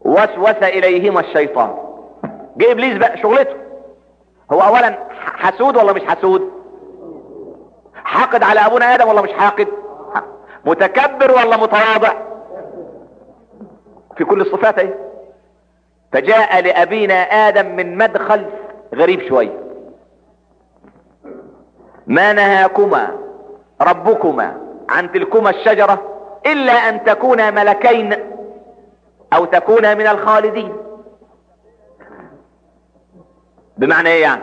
Speaker 2: وسوس إليهما الشيطان. جه إبليس بقى شغلته. هو اولا حسود ولا مش حسود؟ حاقد على أبونا آدم ولا مش حاقد. متكبر ولا متواضع. في كل الصفات إيه فجاء لأبينا آدم من مدخل غريب شوية ما نهاكما ربكما عن تلكما الشجرة إلا أن تكونا ملكين أو تكونا من الخالدين. بمعنى إيه يعني؟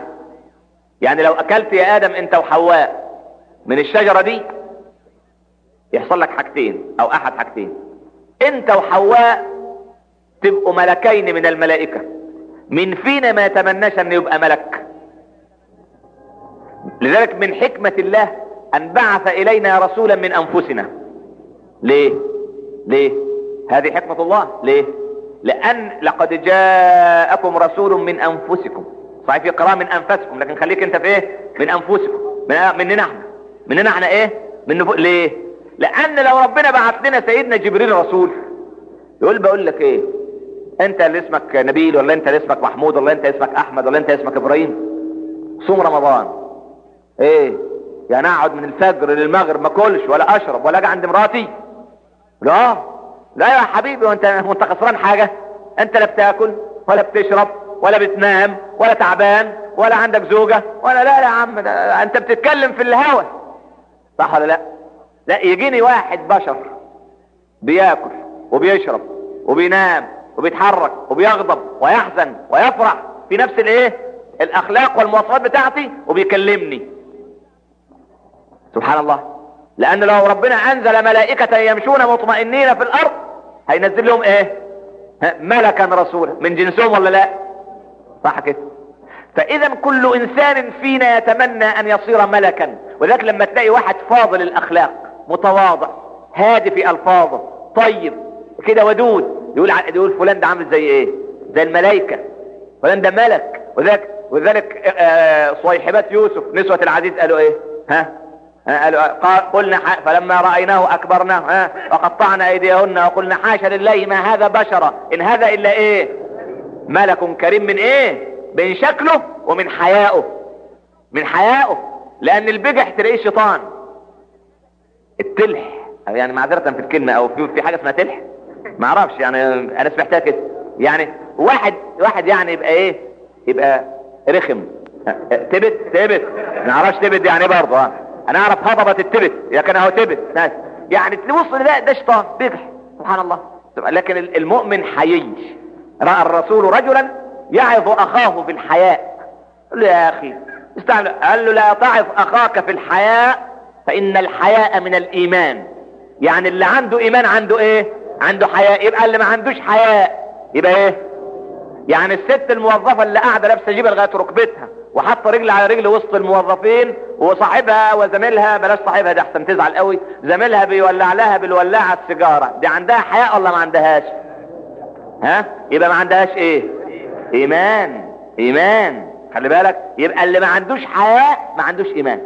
Speaker 2: يعني لو أكلت يا آدم أنت وحواء من الشجرة دي يحصل لك حاجتين أو أحد حاجتين. أنت وحواء تبقوا ملكين من الملائكة. من فينا ما يتمناش أن يبقى ملك؟ لذلك من حكمة الله أن بعث إلينا رسولا من أنفسنا. ليه؟ ليه؟ هذه حكمة الله. ليه؟ لأن لقد جاءكم رسول من أنفسكم. صحيح في قراءة من أنفسكم لكن خليك أنت في إيه؟ من أنفسكم من مننا إحنا. مننا إحنا إيه؟ من نفوق ليه؟ لأن لو ربنا بعت لنا سيدنا جبريل رسول يقول بقول لك إيه؟ انت اللي اسمك نبيل ولا انت اللي اسمك محمود ولا انت اسمك احمد ولا انت اسمك إبراهيم؟ صوم رمضان. إيه؟ يعني اقعد من الفجر للمغرب ما اكلش ولا اشرب ولا أجي عند مراتي؟ لا. لا يا حبيبي وانت وانت خسران حاجة؟ انت لا بتاكل ولا بتشرب ولا بتنام ولا تعبان ولا عندك زوجة ولا لا لا يا عم انت بتتكلم في الهوى صح ولا لا؟ لا يجيني واحد بشر بياكل وبيشرب وبينام وبيتحرك وبيغضب ويحزن ويفرح في نفس الايه؟ الأخلاق والمواصفات بتاعتي وبيكلمني. سبحان الله. لأن لو ربنا أنزل ملائكة يمشون مطمئنين في الأرض هينزل لهم إيه؟ ملكا رسولا. من جنسهم ولا لا؟ صح كده. فإذا كل إنسان فينا يتمنى أن يصير ملكا. وذلك لما تلاقي واحد فاضل الأخلاق متواضع هادي ألفاظه طيب كده ودود. يقول يقول فلان ده عامل زي إيه؟ زي الملائكة. فلان ده ملك. وذلك وذلك صيحبات يوسف نسوة العزيز قالوا إيه؟ ها؟ قالوا قال قلنا فلما رأيناه أكبرناه ها؟ وقطعنا أيديهن وقلنا حاشا لله ما هذا بشرا. إن هذا إلا إيه؟ ملك كريم من إيه؟ من شكله ومن حيائه من حيائه لأن البجح تلاقيه شيطان. التلح. يعني معذرة في الكلمة أو في في حاجة اسمها تلح؟ ما أعرفش يعني أنا سمعتها كده. يعني واحد واحد يعني يبقى إيه؟ يبقى رخم. تبت؟ تبت. ما أعرفش تبت يعني إيه برضه ها أنا أعرف هضبة التبت لكن أهو تبت. يعني تبص ده ده شيطان. بجح. سبحان الله. لكن المؤمن حيي رأى الرسول رجلا يعظ أخاه في الحياء. قال له يا أخي استعمل. قال له لا تعظ أخاك في الحياء فإن الحياء من الإيمان. يعني اللي عنده إيمان عنده إيه؟ عنده حياء. يبقى اللي ما عندوش حياء يبقى إيه؟ يعني الست الموظفة اللي قاعدة لابسة جيبة لغاية ركبتها وحاطة رجل على رجل وسط الموظفين وصاحبها وزميلها بلاش صاحبها دي أحسن تزعل قوي. زميلها بيولع لها بالولاعة السيجارة. دي عندها حياء ولا ما عندهاش؟ ها؟ يبقى ما عندهاش إيه؟ إيمان. إيمان. خلي بالك. يبقى اللي ما عندوش حياء ما عندوش إيمان.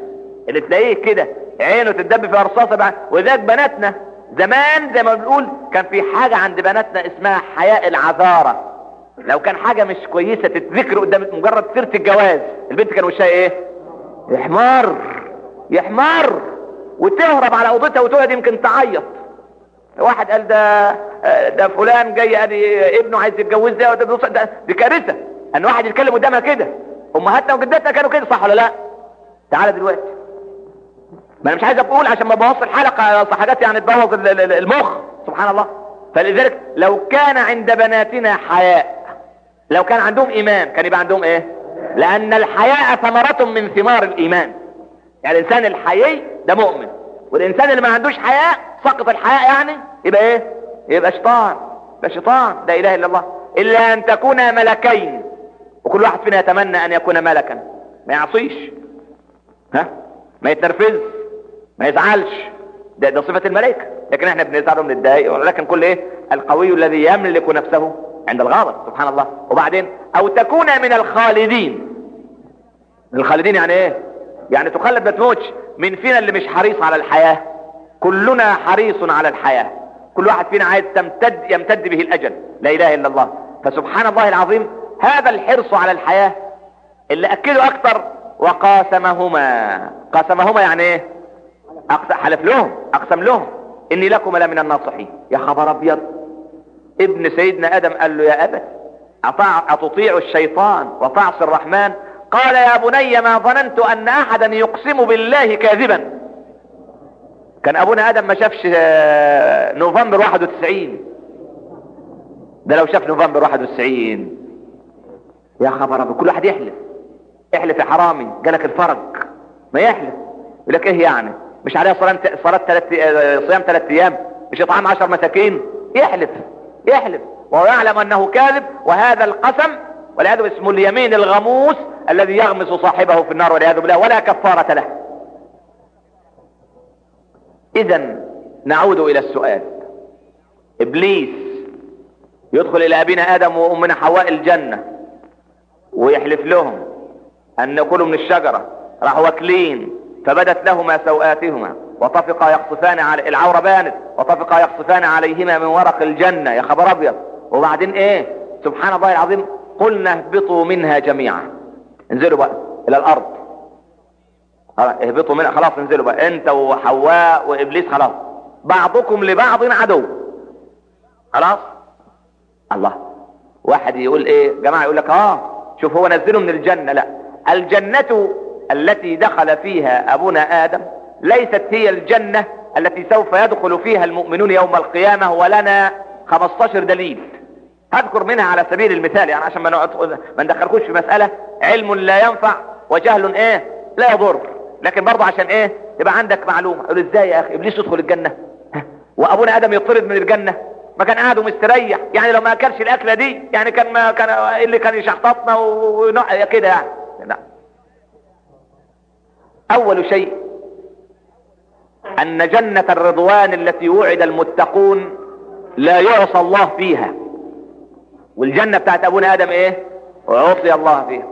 Speaker 2: اللي تلاقيه كده عينه تدب في رصاصة بقى. وذاك بناتنا زمان زي ما بنقول كان في حاجة عند بناتنا اسمها حياء العذارة. لو كان حاجة مش كويسة تتذكر قدام مجرد سيرة الجواز. البنت كان وشها إيه؟ يحمر. يحمر. وتهرب على أوضتها وتقعد يمكن تعيط. واحد قال ده ده فلان جاي يعني ابنه عايز يتجوز ده ده دي كارثة. إن واحد يتكلم قدامها كده. أمهاتنا وجداتنا كانوا كده صح ولا لا؟ تعالى دلوقتي. ما أنا مش عايز أقول عشان ما بوظ الحلقة حاجات يعني تبوظ ال- ال- المخ. سبحان الله. فلذلك لو كان عند بناتنا حياء لو كان عندهم إيمان كان يبقى عندهم إيه؟ لأن الحياء ثمرة من ثمار الإيمان. يعني الإنسان الحيي ده مؤمن والإنسان اللي ما عندوش حياء سقط الحياء يعني يبقى إيه؟ يبقى شيطان يبقى شيطان لا إله إلا الله إلا أن تكونا ملكين. وكل واحد فينا يتمنى أن يكون ملكا. ما يعصيش. ها؟ ما يتنرفز. ما يزعلش. ده, ده صفة الملائكة. لكن إحنا بنزعل وبنتضايق ولكن كل إيه؟ القوي الذي يملك نفسه عند الغضب سبحان الله. وبعدين أو تكون من الخالدين. من الخالدين يعني إيه؟ يعني تخلد ما تموتش. من فينا اللي مش حريص على الحياة. كلنا حريص على الحياة. كل واحد فينا عايز تمتد يمتد به الأجل. لا إله إلا الله. فسبحان الله العظيم هذا الحرص على الحياة اللي أكده أكتر وقاسمهما. قاسمهما يعني أقسم حلف لهم أقسم لهم. إني لكم لمن الناصحين. يا خبر أبيض. ابن سيدنا آدم قال له يا أطاع أتطيع الشيطان وتعصي الرحمن؟ قال يا بني ما ظننت أن أحدا يقسم بالله كاذبا. كان أبونا آدم ما شافش آه، نوفمبر 91 ده لو شاف نوفمبر 91 يا خبر أبيض كل واحد يحلف. احلف يا حرامي جالك الفرج ما يحلف. يقول لك إيه يعني؟ مش عليها صلاة صلاة ثلاث صيام ثلاث أيام؟ مش اطعام عشر مساكين؟ يحلف يحلف. وهو يعلم أنه كاذب وهذا القسم والعياذ اسمه اليمين الغموس الذي يغمس صاحبه في النار والعياذ بالله ولا كفارة له. اذا نعود إلى السؤال. إبليس يدخل إلى أبينا آدم وأمنا حواء الجنة ويحلف لهم أن ياكلوا من الشجرة. راحوا واكلين فبدت لهما سوآتهما. وطفقا يقصفان على العورة بانت. وطفقا يقصفان عليهما من ورق الجنة. يا خبر أبيض. وبعدين إيه؟ سبحان الله العظيم قلنا اهبطوا منها جميعا. انزلوا بقى إلى الأرض. اهبطوا منها خلاص انزلوا بقى. انت وحواء وإبليس خلاص. بعضكم لبعض عدو. خلاص؟ الله. واحد يقول إيه؟ جماعة يقول لك آه شوف هو نزله من الجنة. لا. الجنة التي دخل فيها أبونا آدم ليست هي الجنة التي سوف يدخل فيها المؤمنون يوم القيامة ولنا 15 دليل. هذكر منها على سبيل المثال يعني عشان ما ندخلكوش في مسألة. علم لا ينفع وجهل إيه؟ لا يضر. لكن برضه عشان إيه؟ يبقى عندك معلومة. يقول إزاي يا أخي؟ إبليس يدخل الجنة. وأبونا آدم يطرد من الجنة. ما كان قاعد ومستريح. يعني لو ما أكلش الأكلة دي يعني كان ما كان اللي كان يشحططنا ونوع كده يعني. لا. أول شيء أن جنة الرضوان التي وعد المتقون لا يعصى الله فيها. والجنة بتاعت أبونا آدم إيه؟ وعصي الله فيها.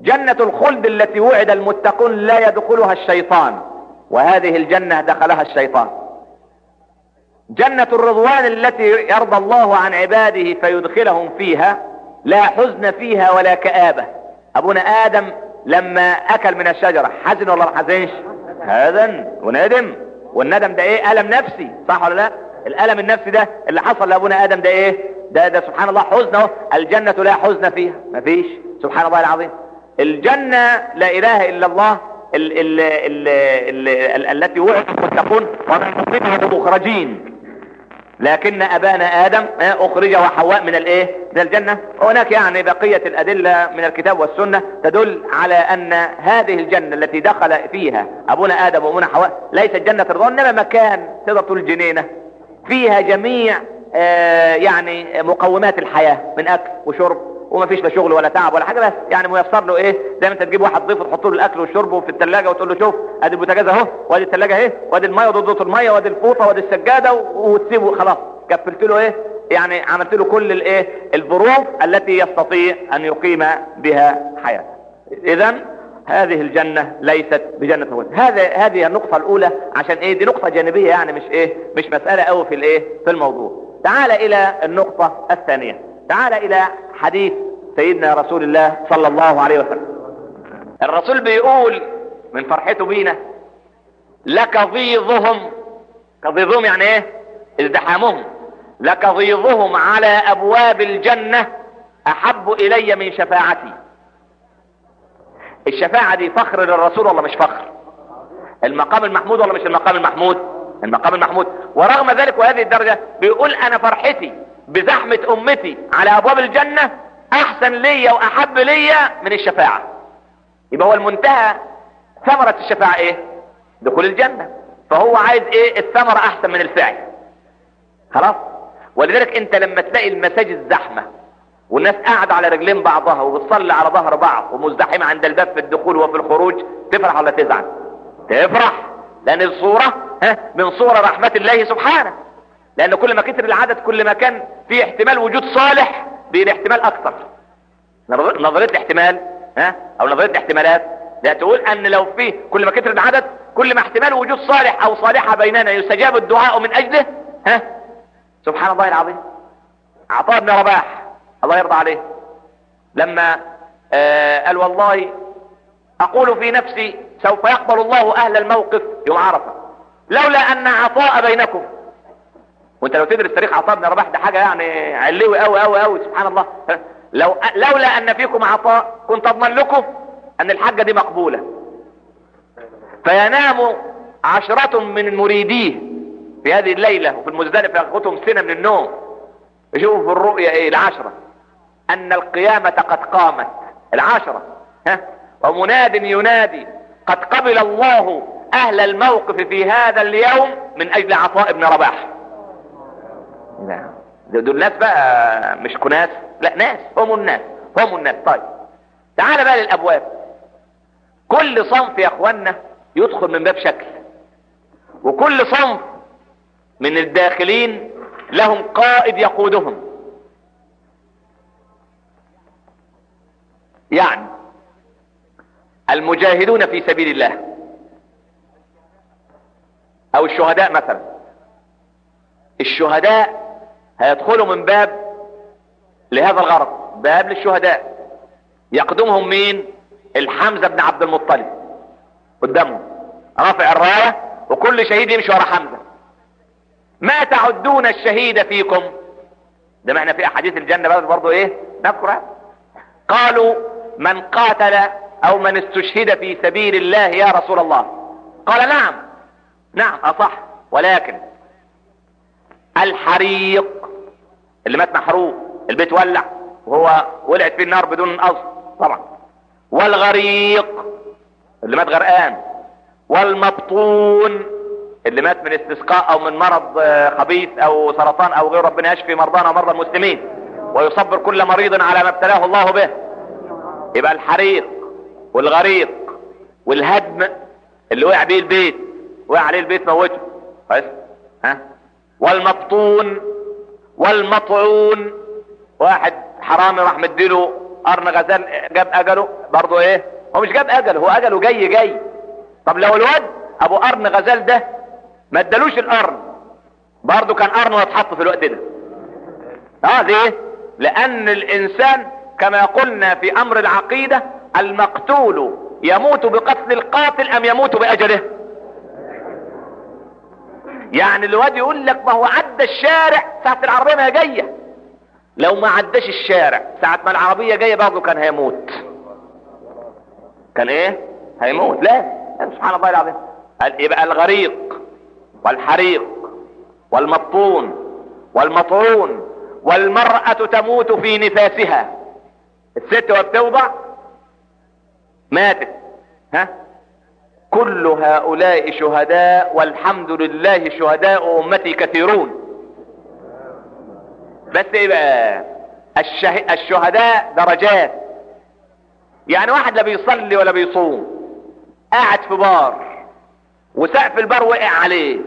Speaker 2: جنة الخلد التي وعد المتقون لا يدخلها الشيطان وهذه الجنة دخلها الشيطان. جنة الرضوان التي يرضى الله عن عباده فيدخلهم فيها لا حزن فيها ولا كآبة. أبونا آدم لما أكل من الشجرة حزن ولا ما حزنش؟ حزن. وندم والندم ده إيه؟ ألم نفسي. صح ولا لا؟ الألم النفسي ده اللي حصل لأبونا آدم ده إيه؟ ده ده سبحان الله حزن أهو. الجنة لا حزن فيها. مفيش. سبحان الله العظيم. الجنة لا إله إلا الله ال ال ال ال ال التي وعد المتقون ومن مصيبها مخرجين لكن أبانا آدم اخرج وحواء من الإيه؟ من الجنة. هناك يعني بقية الأدلة من الكتاب والسنة تدل على أن هذه الجنة التي دخل فيها أبونا آدم وأمنا حواء ليست جنة الرضوان إنما مكان تقدر تقول جنينة فيها جميع آه يعني مقومات الحياة من أكل وشرب وما فيش لا شغل ولا تعب ولا حاجة بس يعني ميسر له إيه؟ زي ما أنت تجيب واحد ضيف وتحط له الأكل والشرب في الثلاجه وتقول له شوف أدي البوتاجاز أهو وأدي الثلاجه أهي وأدي المية وأدي ضغط المية وأدي الفوطة وأدي السجادة وتسيبه خلاص. كفلت له إيه؟ يعني عملت له كل الإيه؟ الظروف التي يستطيع أن يقيم بها حياته. اذا هذه الجنة ليست بجنة الخلد هذا هذه النقطة الأولى عشان إيه؟ دي نقطة جانبية يعني مش إيه؟ مش مسألة قوي في الإيه؟ في الموضوع. تعال إلى النقطة الثانية. تعال إلى حديث سيدنا رسول الله صلى الله عليه وسلم. الرسول بيقول من فرحته بينا لكظيظهم كظيظهم يعني إيه؟ إزدحامهم. لكظيظهم على أبواب الجنة أحب إلي من شفاعتي. الشفاعة دي فخر للرسول ولا مش فخر؟ المقام المحمود ولا مش المقام المحمود؟ المقام المحمود. ورغم ذلك وهذه الدرجة بيقول أنا فرحتي بزحمة أمتي على أبواب الجنة أحسن ليا وأحب ليا من الشفاعة. يبقى هو المنتهى ثمرة الشفاعة إيه؟ دخول الجنة. فهو عايز إيه؟ الثمرة أحسن من الفعل خلاص؟ ولذلك أنت لما تلاقي المساجد زحمة والناس قاعدة على رجلين بعضها وبتصلي على ظهر بعض ومزدحمة عند الباب في الدخول وفي الخروج تفرح ولا تزعل؟ تفرح. لأن الصورة ها من صور رحمة الله سبحانه. لأن كل ما كتر العدد كل ما كان في احتمال وجود صالح بين احتمال أكثر. نظرية الاحتمال ها؟ أو نظرية الاحتمالات. لا تقول أن لو في كل ما كتر العدد كل ما احتمال وجود صالح أو صالحة بيننا يستجاب الدعاء من أجله؟ ها؟ سبحان الله العظيم. عطاء بن رباح. الله يرضى عليه. لما آه قال والله أقول في نفسي سوف يقبل الله أهل الموقف يوم عرفة. لولا أن عطاء بينكم وانت لو تدرس تاريخ عطاء بن رباح ده حاجة يعني علوي قوي قوي قوي سبحان الله. لو لولا أن فيكم عطاء كنت أضمن لكم أن الحاجة دي مقبولة. فينام عشرة من مريديه في هذه الليلة وفي المزدلفة ياخذهم سنة من النوم. يشوفوا في الرؤيا إيه؟ العشرة. أن القيامة قد قامت. العشرة. ها؟ ومناد ينادي قد قبل الله أهل الموقف في هذا اليوم من أجل عطاء ابن رباح. نعم. دول ناس بقى مش كناس؟ لا ناس. هم الناس. هم الناس. طيب. تعال بقى للأبواب. كل صنف يا اخوانا يدخل من باب شكل. وكل صنف من الداخلين لهم قائد يقودهم. يعني المجاهدون في سبيل الله. أو الشهداء مثلا. الشهداء هيدخلوا من باب لهذا الغرض باب للشهداء. يقدمهم مين؟ الحمزة بن عبد المطلب. قدامهم. رافع الراية وكل شهيد يمشي ورا حمزة. ما تعدون الشهيد فيكم؟ ده معنى في أحاديث الجنة بس برضو إيه؟ نذكر قالوا من قاتل أو من استشهد في سبيل الله يا رسول الله. قال نعم. نعم أصح. ولكن الحريق اللي مات محروق البيت ولع وهو ولعت فيه النار بدون قصد طبعا. والغريق اللي مات غرقان والمبطون اللي مات من استسقاء أو من مرض خبيث أو سرطان أو غير ربنا يشفي مرضانا ومرضى المسلمين ويصبر كل مريض على ما ابتلاه الله به. يبقى الحريق والغريق والهدم اللي وقع بيه البيت وقع عليه البيت موته. ها؟ والمبطون والمطعون. واحد حرامي راح مديله قرن غزال جاب اجله برضه إيه؟ هو مش جاب اجله هو اجله جاي جاي. طب لو الواد أبو قرن غزال ده ما ادالوش القرن برضه كان قرن واتحط في الوقت ده. آه ليه؟ لأن الإنسان كما قلنا في أمر العقيدة المقتول يموت بقتل القاتل أم يموت بأجله. يعني الواد يقول لك ما هو عدى الشارع ساعة العربية ما جاية. لو ما عداش الشارع ساعة ما العربية جاية برضه كان هيموت. كان إيه؟ هيموت. لا. سبحان الله العظيم. يبقى الغريق والحريق والمبطون والمطعون والمرأة تموت في نفاسها. الست وبتوضع؟ ماتت. ها؟ كل هؤلاء شهداء والحمد لله شهداء أمتي كثيرون. بس إيه بقى؟ الشه... الشهداء درجات. يعني واحد لا بيصلي ولا بيصوم. قاعد في بار. وسقف البار وقع عليه.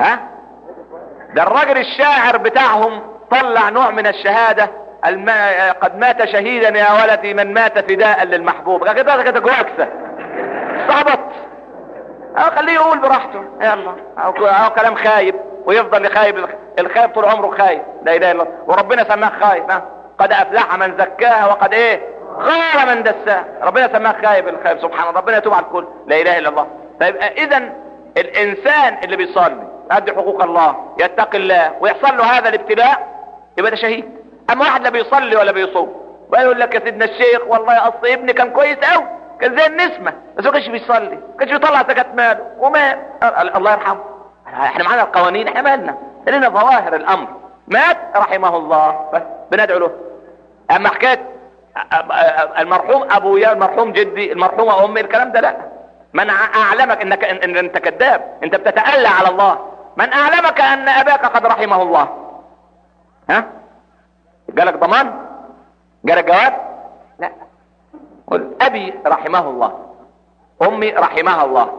Speaker 2: ها؟ ده الراجل الشاعر بتاعهم طلع نوع من الشهادة. الم... قد مات شهيدا يا ولدي من مات فداء للمحبوب. كده كده جواكسة صعبت. آه خليه يقول براحته. يلا. أو أو كلام خايب. ويفضل يخايب الخايب طول عمره خايب. لا إله إلا الله. وربنا سماه خايب. ها. قد أفلح من زكاها وقد إيه؟ غار من دساها. ربنا سماه خايب الخايب. سبحان الله. ربنا يتوب على الكل. لا إله إلا الله. فيبقى اذا الإنسان اللي بيصلي ادي حقوق الله. يتقي الله. ويحصل له هذا الابتلاء يبقى ده شهيد. أما واحد لا بيصلي ولا بيصوم. ويقول لك يا سيدنا الشيخ والله اصل ابني كان كويس قوي كان زي النسمه بس ما كانش بيصلي ما كانش بيطلع زكاه ماله. ومات الله يرحمه. إحنا معانا القوانين إحنا مالنا؟ لنا ظواهر الأمر. مات رحمه الله. بس بندعو له. أما حكاية المرحوم ابويا المرحوم جدي المرحومة امي الكلام ده لا. من أعلمك انك ان أنت كذاب. أنت بتتألى على الله. من أعلمك أن أباك قد رحمه الله. ها؟ جالك ضمان؟ جالك جواب؟ لا. قل أبي رحمه الله أمي رحمها الله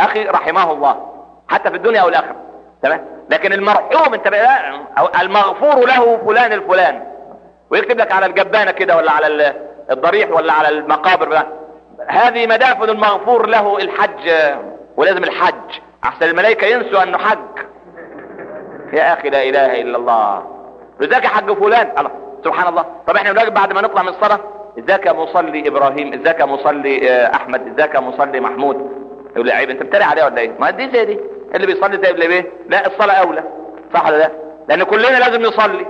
Speaker 2: أخي رحمه الله حتى في الدنيا والآخرة. تمام؟ لكن المرحوم انت بقى المغفور له فلان الفلان. ويكتب لك على الجبانة كده ولا على الضريح ولا على المقابر بقى. هذه مدافن المغفور له الحج ولازم الحج. أحسن الملائكة ينسوا أنه حج. يا أخي لا إله إلا الله. ازيك يا حج فلان؟ الله سبحان الله. طب إحنا بنقول بعد ما نطلع من الصلاة؟ ازيك يا مصلي إبراهيم؟ ازيك يا مصلي احمد؟ ازيك يا مصلي محمود؟ يقول لي عيب انت بتتريق عليه ولا إيه؟ ما دي زي دي. اللي بيصلي زي اللي بيه. لا الصلاة أولى. صح ولا لا؟ لأن كلنا لازم نصلي.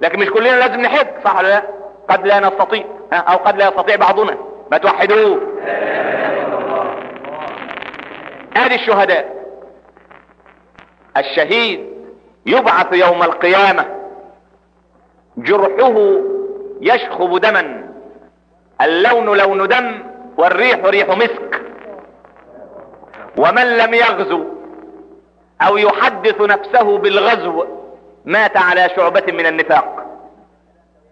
Speaker 2: لكن مش كلنا لازم نحج صح ولا لا؟ قد لا نستطيع أو قد لا يستطيع بعضنا. ما توحدوه. ادي الشهداء الشهيد يبعث يوم القيامة. جرحه يشخب دما. اللون لون دم والريح ريح مسك. ومن لم يغزو أو يحدث نفسه بالغزو مات على شعبة من النفاق.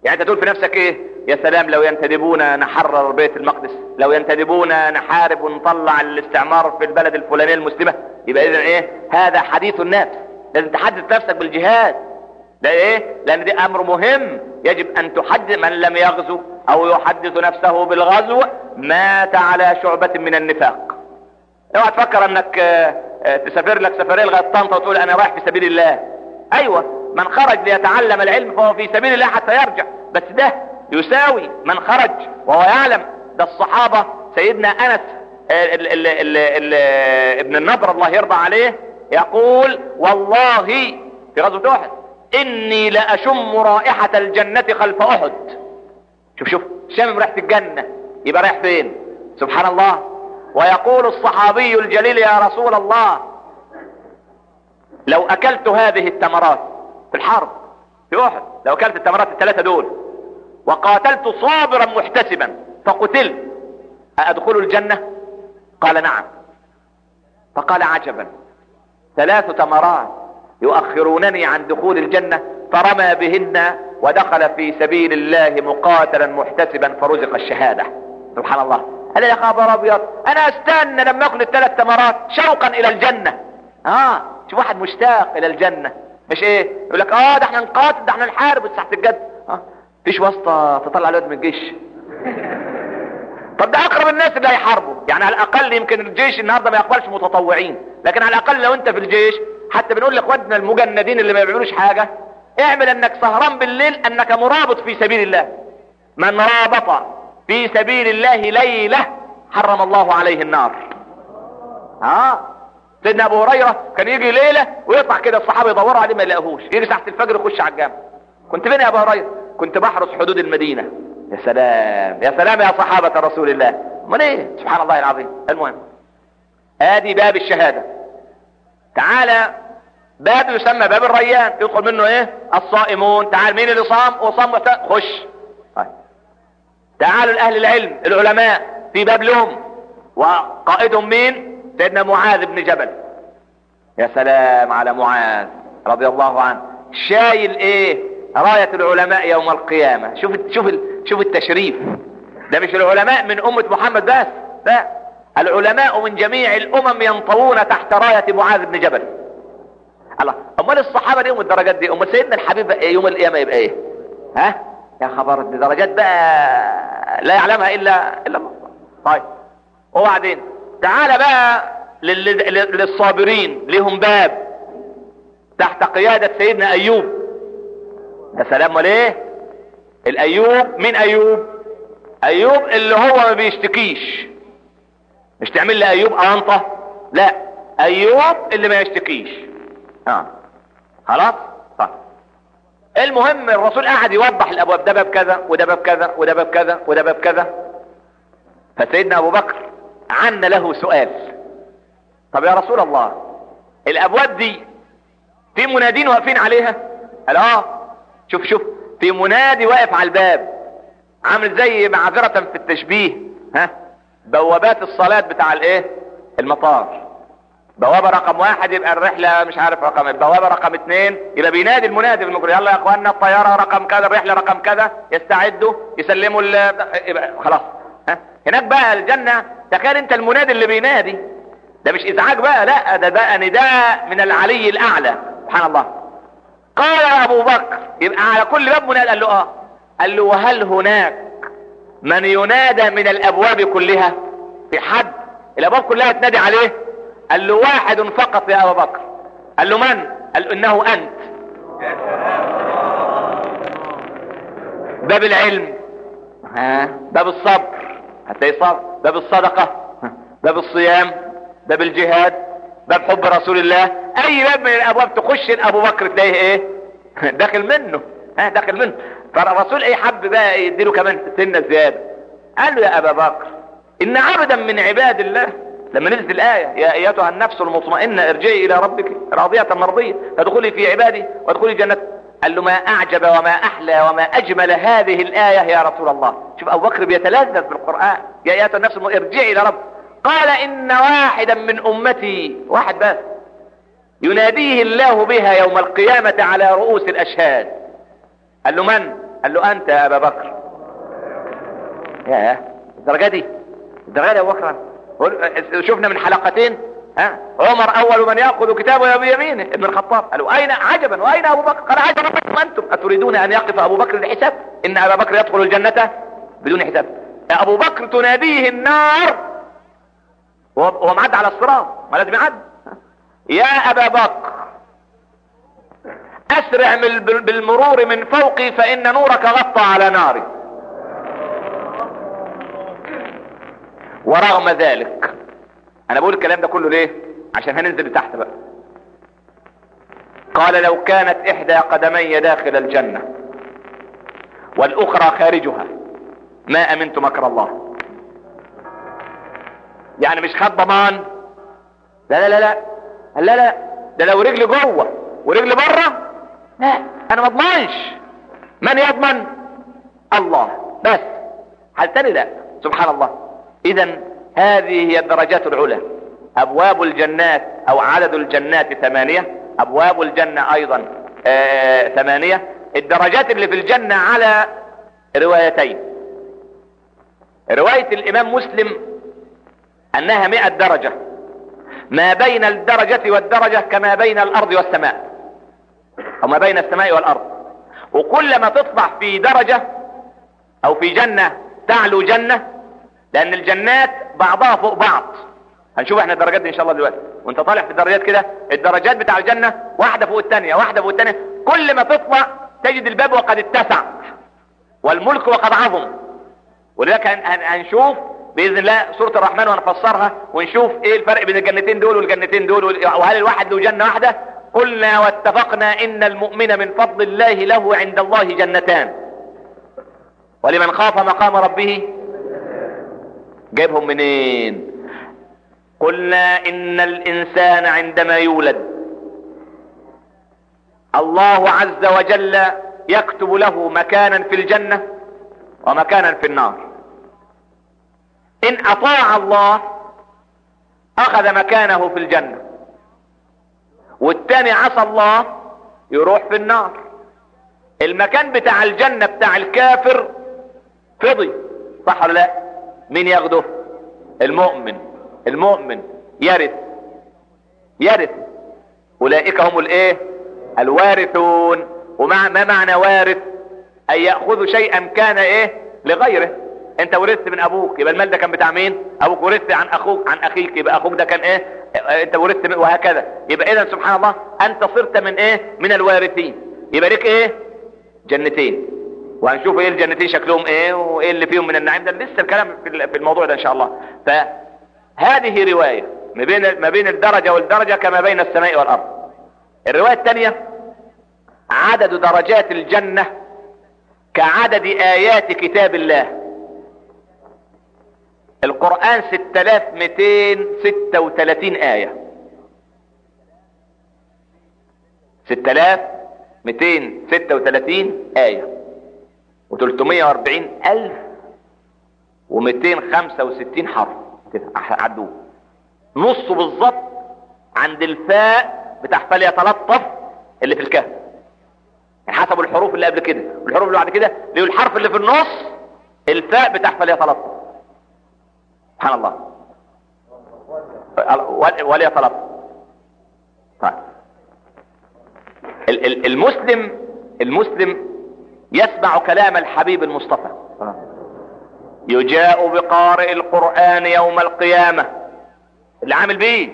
Speaker 2: يعني أنت تقول في نفسك إيه؟ يا سلام لو ينتدبونا نحرر بيت المقدس لو ينتدبونا نحارب ونطلع الاستعمار في البلد الفلانية المسلمة. يبقى اذا إيه؟ هذا حديث النفس لازم تحدث نفسك بالجهاد. ده إيه؟ لأن ده أمر مهم. يجب أن تحدث من لم يغزو أو يحدث نفسه بالغزو. مات على شعبة من النفاق. اوعى تفكر أنك تسافر لك سفرية لغاية طنطا وتقول أنا رايح في سبيل الله. أيوه من خرج ليتعلم العلم فهو في سبيل الله حتى يرجع. بس ده يساوي من خرج وهو يعلم. ده الصحابة سيدنا أنس ال ابن النضر الله يرضى عليه يقول والله في غزوة أحد. إني لأشم رائحة الجنة خلف أحد. شوف شوف شامم ريحة الجنة؟ يبقى رايح فين؟ سبحان الله. ويقول الصحابي الجليل يا رسول الله لو أكلت هذه التمرات في الحرب في أحد لو أكلت التمرات الثلاثة دول وقاتلت صابرا محتسبا فقتلت أأدخل الجنة؟ قال نعم. فقال عجبا ثلاث تمرات يؤخرونني عن دخول الجنة فرمى بهن ودخل في سبيل الله مقاتلا محتسبا فرزق الشهادة. سبحان الله. قال يا خبر ابيض أنا أستنى لما اكل الثلاث تمرات شوقا إلى الجنة. آه شوف واحد مشتاق إلى الجنة. مش إيه؟ يقول لك آه ده إحنا نقاتل ده إحنا نحارب تحت الجد. آه فيش واسطة تطلع الواد من الجيش. طب ده أقرب الناس اللي هيحاربوا. يعني على الأقل يمكن الجيش النهارده ما يقبلش متطوعين. لكن على الأقل لو أنت في الجيش حتى بنقول لاخواتنا المجندين اللي ما بيعملوش حاجة اعمل إنك سهران بالليل إنك مرابط في سبيل الله. من رابط في سبيل الله ليلة حرم الله عليه النار. آه سيدنا أبو هريرة كان يجي ليلة ويطلع كده الصحابة يدوروا عليه ما يلاقوهوش. يجي ساعة الفجر يخش على الجامع. كنت فين يا أبو هريرة؟ كنت بحرس حدود المدينة. يا سلام. يا سلام يا صحابة رسول الله. من إيه؟ سبحان الله العظيم. المهم. ادي باب الشهادة. تعالى باب يسمى باب الريان. يدخل منه إيه؟ الصائمون. تعال مين اللي صام؟ وصام وت... خش. طيب. تعالوا الاهل العلم العلماء في باب لهم. وقائدهم مين؟ سيدنا معاذ بن جبل. يا سلام على معاذ رضي الله عنه. شايل إيه؟ راية العلماء يوم القيامة. شوف شوف شوف التشريف. ده مش العلماء من أمة محمد بس. لا. العلماء من جميع الأمم ينطوون تحت راية معاذ بن جبل. الله أمال الصحابة دي الدرجات دي أمال سيدنا الحبيب إيه؟ يوم القيامة يبقى إيه؟ ها؟ يا خبر دي درجات بقى لا يعلمها إلا إلا الله. طيب وبعدين؟ تعال بقى لل... للصابرين لهم باب تحت قيادة سيدنا أيوب. يا سلام وليه الأيوب مين أيوب؟ أيوب اللي هو ما بيشتكيش. مش تعمل لي ايوب أنطة؟ لا أيوب اللي ما يشتكيش. آه. خلاص؟ طيب. المهم الرسول قعد يوضح الأبواب ده باب كذا وده باب كذا وده باب كذا وده باب كذا. فسيدنا أبو بكر عن له سؤال. طب يا رسول الله الأبواب دي في منادين واقفين عليها؟ قال آه. شوف شوف. في منادي واقف على الباب. عامل زي معذرة في التشبيه ها؟ بوابات الصلاة بتاع الإيه؟ المطار. بوابة رقم واحد يبقى الرحلة مش عارف رقم البوابة رقم اثنين يبقى بينادي المنادي المجري يلا يا اخوانا الطيارة رقم كذا الرحلة رقم كذا يستعدوا يسلموا يبقى خلاص. ها؟ هناك بقى الجنة تخيل أنت المنادي اللي بينادي. ده مش إزعاج بقى لا ده بقى نداء من العلي الأعلى. سبحان الله. قال أبو بكر يبقى على كل باب منادى قال له آه. قال له وهل هناك من ينادى من الأبواب كلها؟ في حد. الأبواب كلها تنادي عليه. قال له واحد فقط يا ابا بكر. قال له من؟ قال له إنه أنت. باب العلم. ها؟ باب الصبر. هتلاقي صبر باب الصدقة. باب الصيام. باب الجهاد. باب حب رسول الله. أي باب من الأبواب تخش أبو بكر تلاقيه إيه؟ [LAUGHS] داخل منه. ها؟ داخل منه. فالرسول إيه حب بقى يديله كمان سنة زيادة. قال له يا أبا بكر إن عبدا من عباد الله لما نزلت الآية يا أيتها النفس المطمئنة ارجعي إلى ربك راضية مرضية فادخلي في عبادي وادخلي جنة قال له ما أعجب وما أحلى وما أجمل هذه الآية يا رسول الله. شوف أبو بكر بيتلذذ بالقرآن. يا أيتها النفس المطمئنة ارجعي إلى رب. قال إن واحدا من أمتي واحد بس يناديه الله بها يوم القيامة على رؤوس الأشهاد. قال له من؟ قال له أنت يا أبا بكر. يا الدرجة دي؟ الدرجة دي يا أبو بكر؟ شفنا من حلقتين ها؟ عمر أول من يأخذ كتابه بيمينه ابن الخطاب. قالوا أين عجبا؟ وأين أبو بكر؟ قال عجبا. منكم أنتم أتريدون أن يقف أبو بكر للحساب إن أبا بكر يدخل الجنة بدون حساب. أبو بكر تناديه النار. وهو معدي على الصراط. ما لازم يعدي يا أبا بكر أسرع بالمرور من فوقي فإن نورك غطى على ناري. ورغم ذلك أنا بقول الكلام ده كله ليه؟ عشان هننزل لتحت بقى. قال لو كانت إحدى قدمي داخل الجنة والأخرى خارجها ما أمنت مكر الله. يعني مش خد ضمان؟ لا لا لا لا لا لا ده لو رجلي جوه ورجلي بره لا أنا ما أضمنش. من يضمن؟ الله. بس. حال تاني؟ لا. سبحان الله. اذا هذه هي الدرجات العلى. أبواب الجنات أو عدد الجنات ثمانية. أبواب الجنة أيضا آه ثمانية. الدرجات اللي في الجنة على روايتين. رواية الإمام مسلم أنها مئة درجة. ما بين الدرجة والدرجة كما بين الأرض والسماء. أو ما بين السماء والأرض. وكلما تطلع في درجة أو في جنة تعلو جنة لأن الجنات بعضها فوق بعض. هنشوف إحنا الدرجات دي إن شاء الله دلوقتي. وأنت طالع في الدرجات كده الدرجات بتاع الجنة واحدة فوق الثانية واحدة فوق الثانية كل ما تطلع تجد الباب وقد اتسع. والملك وقد عظم. ولذلك هنشوف بإذن الله سورة الرحمن وهنفسرها ونشوف إيه الفرق بين الجنتين دول والجنتين دول وهل الواحد له جنة واحدة؟ قلنا واتفقنا إن المؤمن من فضل الله له عند الله جنتان. ولمن خاف مقام ربه جايبهم منين؟ قلنا إن الإنسان عندما يولد الله عز وجل يكتب له مكانا في الجنة ومكانا في النار. إن أطاع الله أخذ مكانه في الجنة. والتاني عصى الله يروح في النار. المكان بتاع الجنة بتاع الكافر فضي صح ولا لا؟ مين ياخده؟ المؤمن. المؤمن. يرث. يرث. أولئك هم الإيه؟ الوارثون. ومع ما معنى وارث؟ أن يأخذ شيئا كان إيه؟ لغيره. أنت ورثت من أبوك. يبقى المال ده كان بتاع مين؟ أبوك. ورثت عن أخوك عن أخيك. يبقى أخوك ده كان إيه؟ أنت ورثت من وهكذا. يبقى اذا سبحان الله أنت صرت من إيه؟ من الوارثين. يبقى لك إيه؟ جنتين. وهنشوف إيه الجنتين شكلهم إيه وإيه اللي فيهم من النعيم. ده لسه الكلام في الموضوع ده إن شاء الله. فهذه رواية ما بين ما بين الدرجة والدرجة كما بين السماء والأرض. الرواية الثانية عدد درجات الجنة كعدد آيات كتاب الله. القرآن 6236 آية. 6236 آية. و340 ألف و265 حرف. عدوه. نصه بالظبط عند الفاء بتاع فليتلطف اللي في الكهف. يعني حسب الحروف اللي قبل كده. والحروف اللي بعد كده ليه الحرف اللي في النص الفاء بتاع فليتلطف سبحان الله. وليتلطف طيب. المسلم المسلم يسمع كلام الحبيب المصطفى. يجاء بقارئ القرآن يوم القيامة. اللي عامل بيه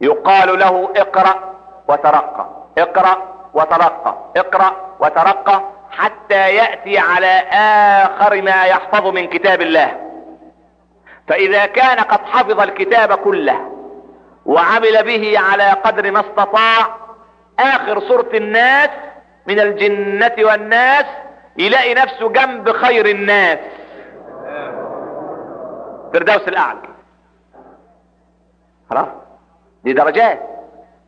Speaker 2: يقال له اقرأ وترقى. اقرأ وترقى. اقرأ وترقى حتى يأتي على آخر ما يحفظ من كتاب الله. فإذا كان قد حفظ الكتاب كله وعمل به على قدر ما استطاع آخر سورة الناس من الجنة والناس يلاقي نفسه جنب خير الناس. فردوس الأعلى. خلاص؟ دي درجات.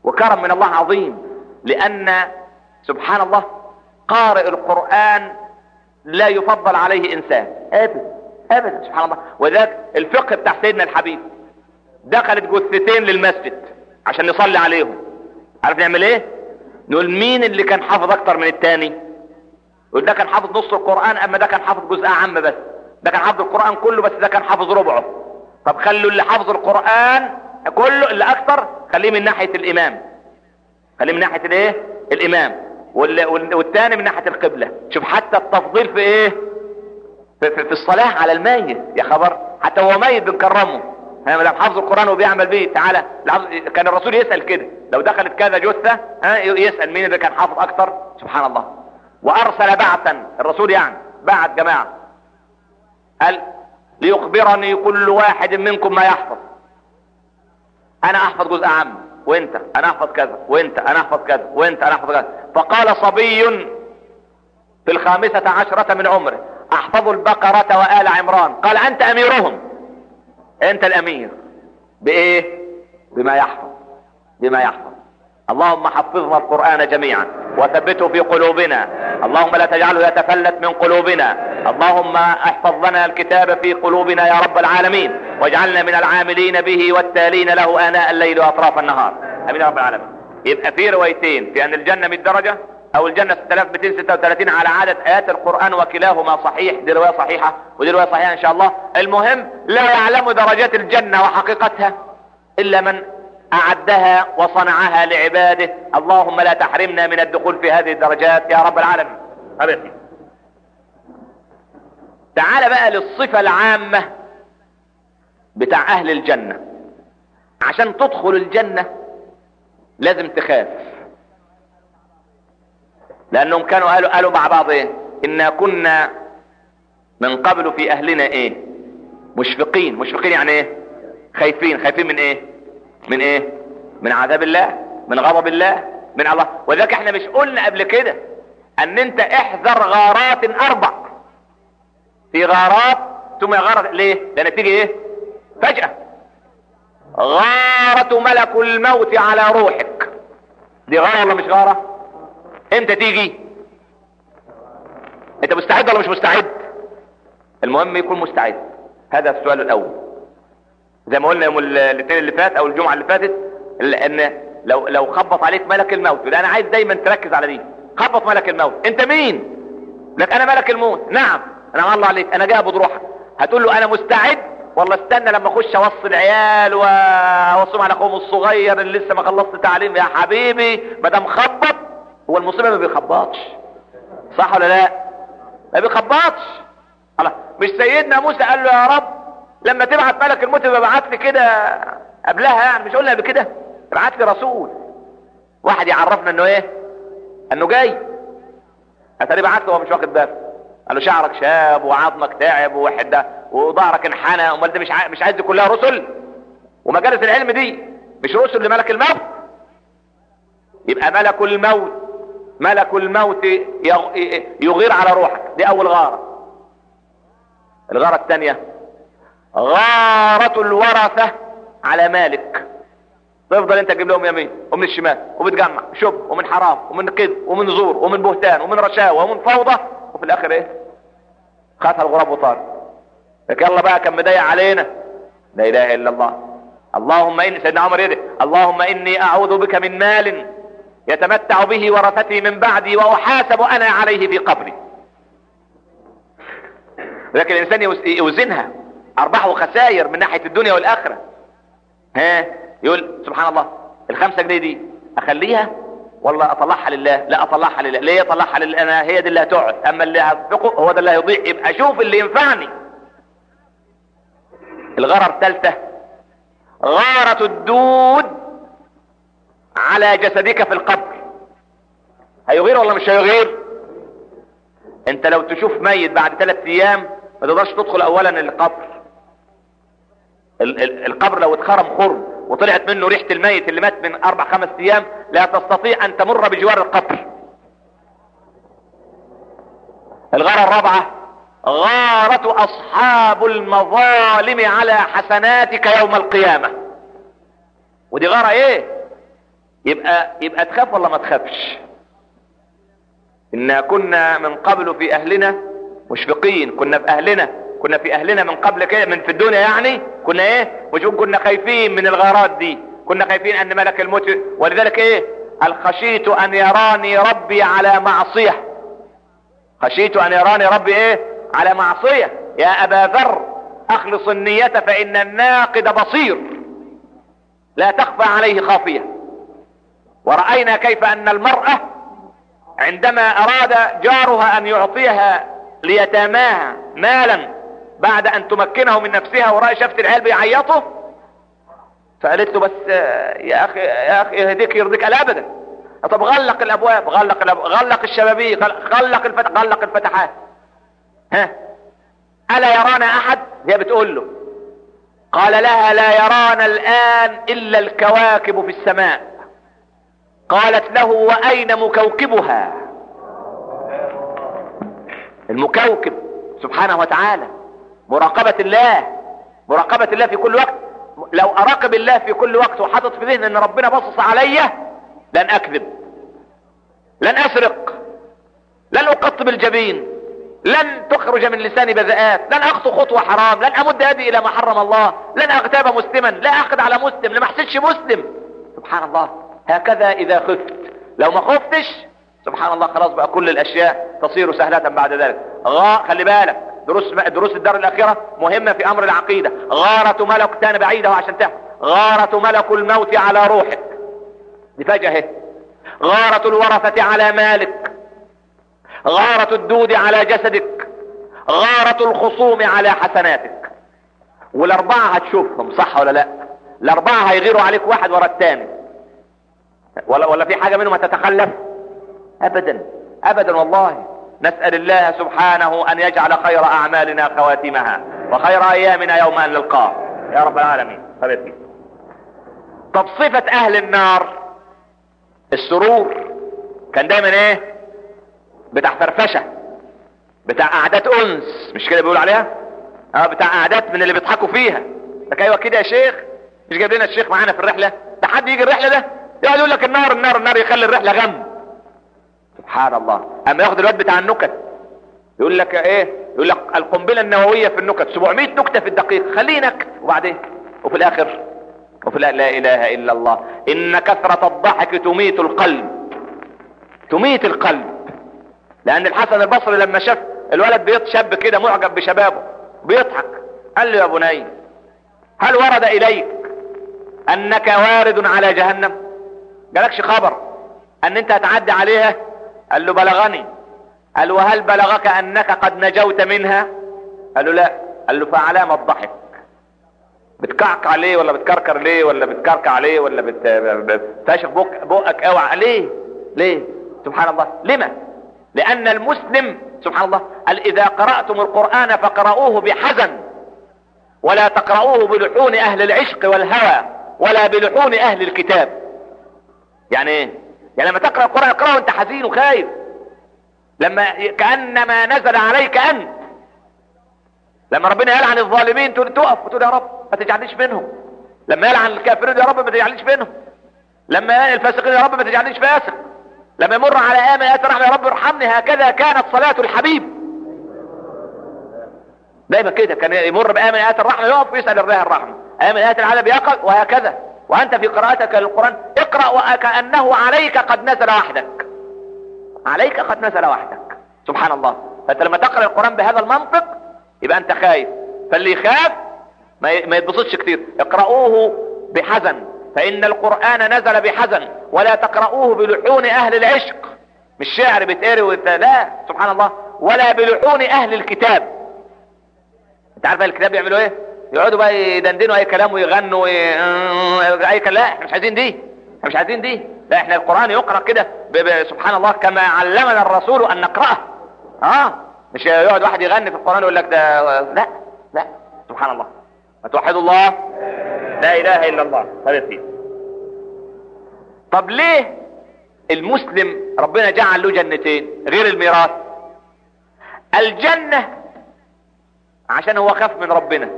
Speaker 2: وكرم من الله عظيم. لأن سبحان الله قارئ القرآن لا يفضل عليه إنسان. أبدا. أبدا سبحان الله. وذاك الفقه بتاع سيدنا الحبيب. دخلت جثتين للمسجد عشان نصلي عليهم. عارف نعمل إيه؟ نقول مين اللي كان حافظ أكتر من التاني؟ يقول ده كان حافظ نص القرآن أما ده كان حافظ جزء عام بس. ده كان حافظ القرآن كله بس ده كان حافظ ربعه. طب خلوا اللي حافظ القرآن كله اللي أكتر خليه من ناحية الإمام. خليه من ناحية الإيه؟ الإمام. والتاني من ناحية القبلة. شوف حتى التفضيل في إيه؟ في, في, في الصلاة على الميت. يا خبر. حتى هو ميت بنكرمه. ها ما حافظ القرآن وبيعمل بيه تعالى. كان الرسول يسأل كده. لو دخلت كذا جثة ها يسأل مين اللي كان حافظ أكتر سبحان الله. وأرسل بعثا الرسول يعني بعت جماعة. قال ليخبرني كل واحد منكم ما يحفظ. أنا أحفظ جزء عام. وإنت؟ أنا أحفظ كذا. وإنت؟ أنا أحفظ كذا. وإنت؟ أنا أحفظ كذا. فقال صبي في الخامسة عشرة من عمره أحفظ البقرة وآل عمران. قال أنت أميرهم. أنت الأمير. بإيه؟ بما يحفظ بما يحفظ اللهم حفظنا القرآن جميعا وثبته في قلوبنا. اللهم لا تجعله يتفلت من قلوبنا. اللهم احفظ لنا الكتاب في قلوبنا يا رب العالمين. واجعلنا من العاملين به والتالين له آناء الليل وأطراف النهار. آمين يا رب العالمين. يبقى في روايتين في أن الجنة 100 درجة أو الجنة 6236 على عدد آيات القرآن وكلاهما صحيح دي رواية صحيحة ودي رواية صحيحة إن شاء الله. المهم لا يعلم درجات الجنة وحقيقتها إلا من أعدها وصنعها لعباده. اللهم لا تحرمنا من الدخول في هذه الدرجات يا رب العالمين. أبقى. تعال بقى للصفة العامة بتاع أهل الجنة. عشان تدخل الجنة لازم تخاف. لأنهم كانوا قالوا قالوا مع بعض إيه؟ إنا كنا من قبل في أهلنا إيه؟ مشفقين. مشفقين يعني إيه؟ خايفين. خايفين من إيه؟ من إيه؟ من عذاب الله من غضب الله من الله. وذلك إحنا مش قلنا قبل كده أن أنت احذر غارات أربع. في غارات ثم غارة ليه؟ لأن تيجي إيه؟ فجأة. غارة ملك الموت على روحك. دي غارة ولا مش غارة؟ إمتى تيجي؟ انت مستعد ولا مش مستعد؟ المهم يكون مستعد. هذا السؤال الأول. زي ما قلنا يوم الاثنين اللي فات أو الجمعة اللي فاتت ان لو لو خبط عليك ملك الموت أنا عايز دايما تركز على دي خبط ملك الموت. أنت مين؟ لك أنا ملك الموت. نعم. أنا الله عليك. أنا جاي بضروحك هتقول له أنا مستعد؟ والله استنى لما أخش أوصي العيال وأوصيهم على اخوهم الصغير اللي لسه ما خلصت تعليم. يا حبيبي ما دام خبط هو المصيبة ما بيخبطش. صح ولا لا؟ ما بيخبطش. الله مش سيدنا موسى قال له يا رب لما تبعت ملك الموت ببعت لي كده قبلها يعني مش قلنا قبل كده؟ ابعت لي رسول. واحد يعرفنا إنه إيه؟ إنه جاي. أتاري بعت له هو مش واخد باله. قال له شعرك شاب وعظمك تعب ووحده وظهرك انحنى أمال ده مش عايز مش عايز كلها رسل. ومجالس العلم دي مش رسل لملك الموت. يبقى ملك الموت. ملك الموت يغير على روحك. دي أول غارة. الغارة الثانية غارة الورثة على مالك. تفضل أنت تجيب لهم يمين ومن الشمال. وبتجمع شب ومن حرام ومن كذب ومن زور ومن بهتان ومن رشاوى ومن فوضى. وفي الآخر إيه؟ خاف الغراب وطار. لك يلا بقى كان مضايق علينا. لا إله إلا الله. اللهم إني سيدنا عمر يدي اللهم إني أعوذ بك من مال يتمتع به ورثتي من بعدي وأحاسب أنا عليه في قبري لكن الإنسان يوزنها أرباح وخسائر من ناحية الدنيا والآخرة. ها؟ يقول سبحان الله الخمسة جنيه دي أخليها ولا أطلعها لله؟ لا أطلعها لله. ليه أطلعها لله؟ أنا هي دي اللي هتقعد. أما اللي هتفقه هو ده اللي هيضيع. يبقى أشوف اللي ينفعني. الغرر الثالثة غارة الدود. على جسدك في القبر. هيغير ولا مش هيغير؟ انت لو تشوف ميت بعد ثلاث أيام ما تقدرش تدخل اولا القبر. ال- ال- القبر لو اتخرم خرم وطلعت منه ريحة الميت اللي مات من أربع خمس أيام لا تستطيع أن تمر بجوار القبر. الغارة الرابعة غارة أصحاب المظالم على حسناتك يوم القيامة. ودي غارة إيه؟ يبقى يبقى تخاف ولا ما تخافش؟ إنا كنا من قبل في أهلنا مشفقين. كنا في أهلنا كنا في أهلنا من قبل كده من في الدنيا يعني؟ كنا إيه؟ مش كنا خايفين من الغارات دي. كنا خايفين أن ملك الموت ولذلك إيه؟ قال خشيت أن يراني ربي على معصية. خشيت أن يراني ربي إيه؟ على معصية. يا أبا ذر أخلص النية فإن الناقد بصير. لا تخفى عليه خافية. ورأينا كيف أن المرأة عندما أراد جارها أن يعطيها ليتاماها مالا بعد أن تمكنه من نفسها ورأى شافت العيال بيعيطوا فقالت له بس يا أخي يا أخي يهديك يرضيك. قال ابدا. طب غلق الأبواب غلق الأبواب غلق الشبابيك غلق الفتح غلق الفتحات. ها؟ ألا يرانا أحد؟ هي بتقول له. قال لها لا يرانا الآن إلا الكواكب في السماء. قالت له وأين مكوكبها؟ المكوكب سبحانه وتعالى مراقبة الله مراقبة الله في كل وقت. لو أراقب الله في كل وقت وحاطط في ذهني إن ربنا بصص عليا لن أكذب لن أسرق لن اقط بالجبين لن تخرج من لساني بذاءات لن أخطو خطوة حرام لن أمد يدي إلى ما حرم الله لن أغتاب مسلما لا أخذ على مسلم لما أحسدش مسلم. سبحان الله. هكذا إذا خفت. لو ما خفتش سبحان الله خلاص بقى كل الأشياء تصير سهلة بعد ذلك. غا خلي بالك دروس دروس الدار الاخرة مهمة في أمر العقيدة. غارة ملك تاني بعيدة عشان تحفظ غارة ملك الموت على روحك. دي فجأة غارة الورثة على مالك. غارة الدود على جسدك. غارة الخصوم على حسناتك. والأربعة هتشوفهم صح ولا لا؟ الأربعة هيغيروا عليك واحد ورا الثاني ولا ولا في حاجة منهم هتتخلف؟ ابدا. ابدا والله. نسأل الله سبحانه أن يجعل خير أعمالنا خواتمها وخير أيامنا يوم أن نلقاه. يا رب العالمين. حبيبتي طب صفة أهل النار السرور كان دايما إيه؟ بتاع فرفشة بتاع قعدات أنس مش كده بيقولوا عليها؟ آه بتاع قعدات من اللي بيضحكوا فيها. لك أيوه كده يا شيخ مش جايب لنا الشيخ معانا في الرحلة؟ ده حد يجي الرحلة ده؟ يقعد يقول لك النار النار النار يخلي الرحلة غم. سبحان الله. أما ياخد الواد بتاع النكت يقول لك إيه؟ يقول لك القنبلة النووية في النكت 700 نكتة في الدقيقة. خليه نكت وبعدين؟ وفي الآخر؟ وفي لا, لا إله إلا الله. إن كثرة الضحك تميت القلب. تميت القلب. لأن الحسن البصري لما شاف الولد بيتشب كده معجب بشبابه بيضحك. قال له يا بني هل ورد إليك أنك وارد على جهنم؟ جالكش خبر ان انت هتعدي عليها؟ قال له بلغني. قال وهل بلغك انك قد نجوت منها؟ قال له لا. قال له فعلامة الضحك. بتكعك عليه ولا بتكركر ليه ولا بتكركع عليه ولا بت... بتاشف بق... بقك اوعى؟ ليه؟ ليه؟ سبحان الله. لما؟ لأن المسلم سبحان الله. قال إذا قرأتم القرآن فقرأوه بحزن ولا تقرأوه بلحون أهل العشق والهوى ولا بلحون أهل الكتاب. يعني إيه يعني لما تقرأ القرآن اقرأه وانت حزين وخايف. لما كأنما نزل عليك انت لما ربنا يلعن الظالمين تقف وتقول يا رب ما تجعلنيش منهم. لما يلعن الكافرين يا رب ما تجعلنيش منهم. لما الفاسقين يا رب ما تجعلنيش فاسق. لما يمر على أيام ايات الرحمه يا رب ارحمني. هكذا كانت صلاة الحبيب. دايما كده كان يمر بايام آيات الرحمة يقف ويسأل الله الرحمة. أيام آيات العذاب يقف وهكذا. وأنت في قراءتك للقرآن اقرأ وكأنه عليك قد نزل وحدك. عليك قد نزل وحدك. سبحان الله. فأنت لما تقرأ القرآن بهذا المنطق يبقى أنت خايف. فاللي يخاف ما يتبسطش كتير. اقرأوه بحزن. فإن القرآن نزل بحزن. ولا تقرأوه بلحون أهل العشق. مش شعر بتقري وت... لا. سبحان الله. ولا بلحون أهل الكتاب. أنت عارف الكتاب بيعملوا إيه؟ يقعدوا بقى يدندنوا أي كلام ويغنوا وي... أي كلام. لا إحنا مش عايزين دي. إحنا مش عايزين دي. لا إحنا القرآن يقرأ كده. سبحان الله كما علمنا الرسول أن نقرأه. آه؟ مش يقعد واحد يغني في القرآن يقول لك ده لا لا. سبحان الله. توحدوا الله؟ لا إله إلا الله. هذا الدين. طب ليه المسلم ربنا جعل له جنتين غير الميراث؟ الجنة عشان هو خاف من ربنا.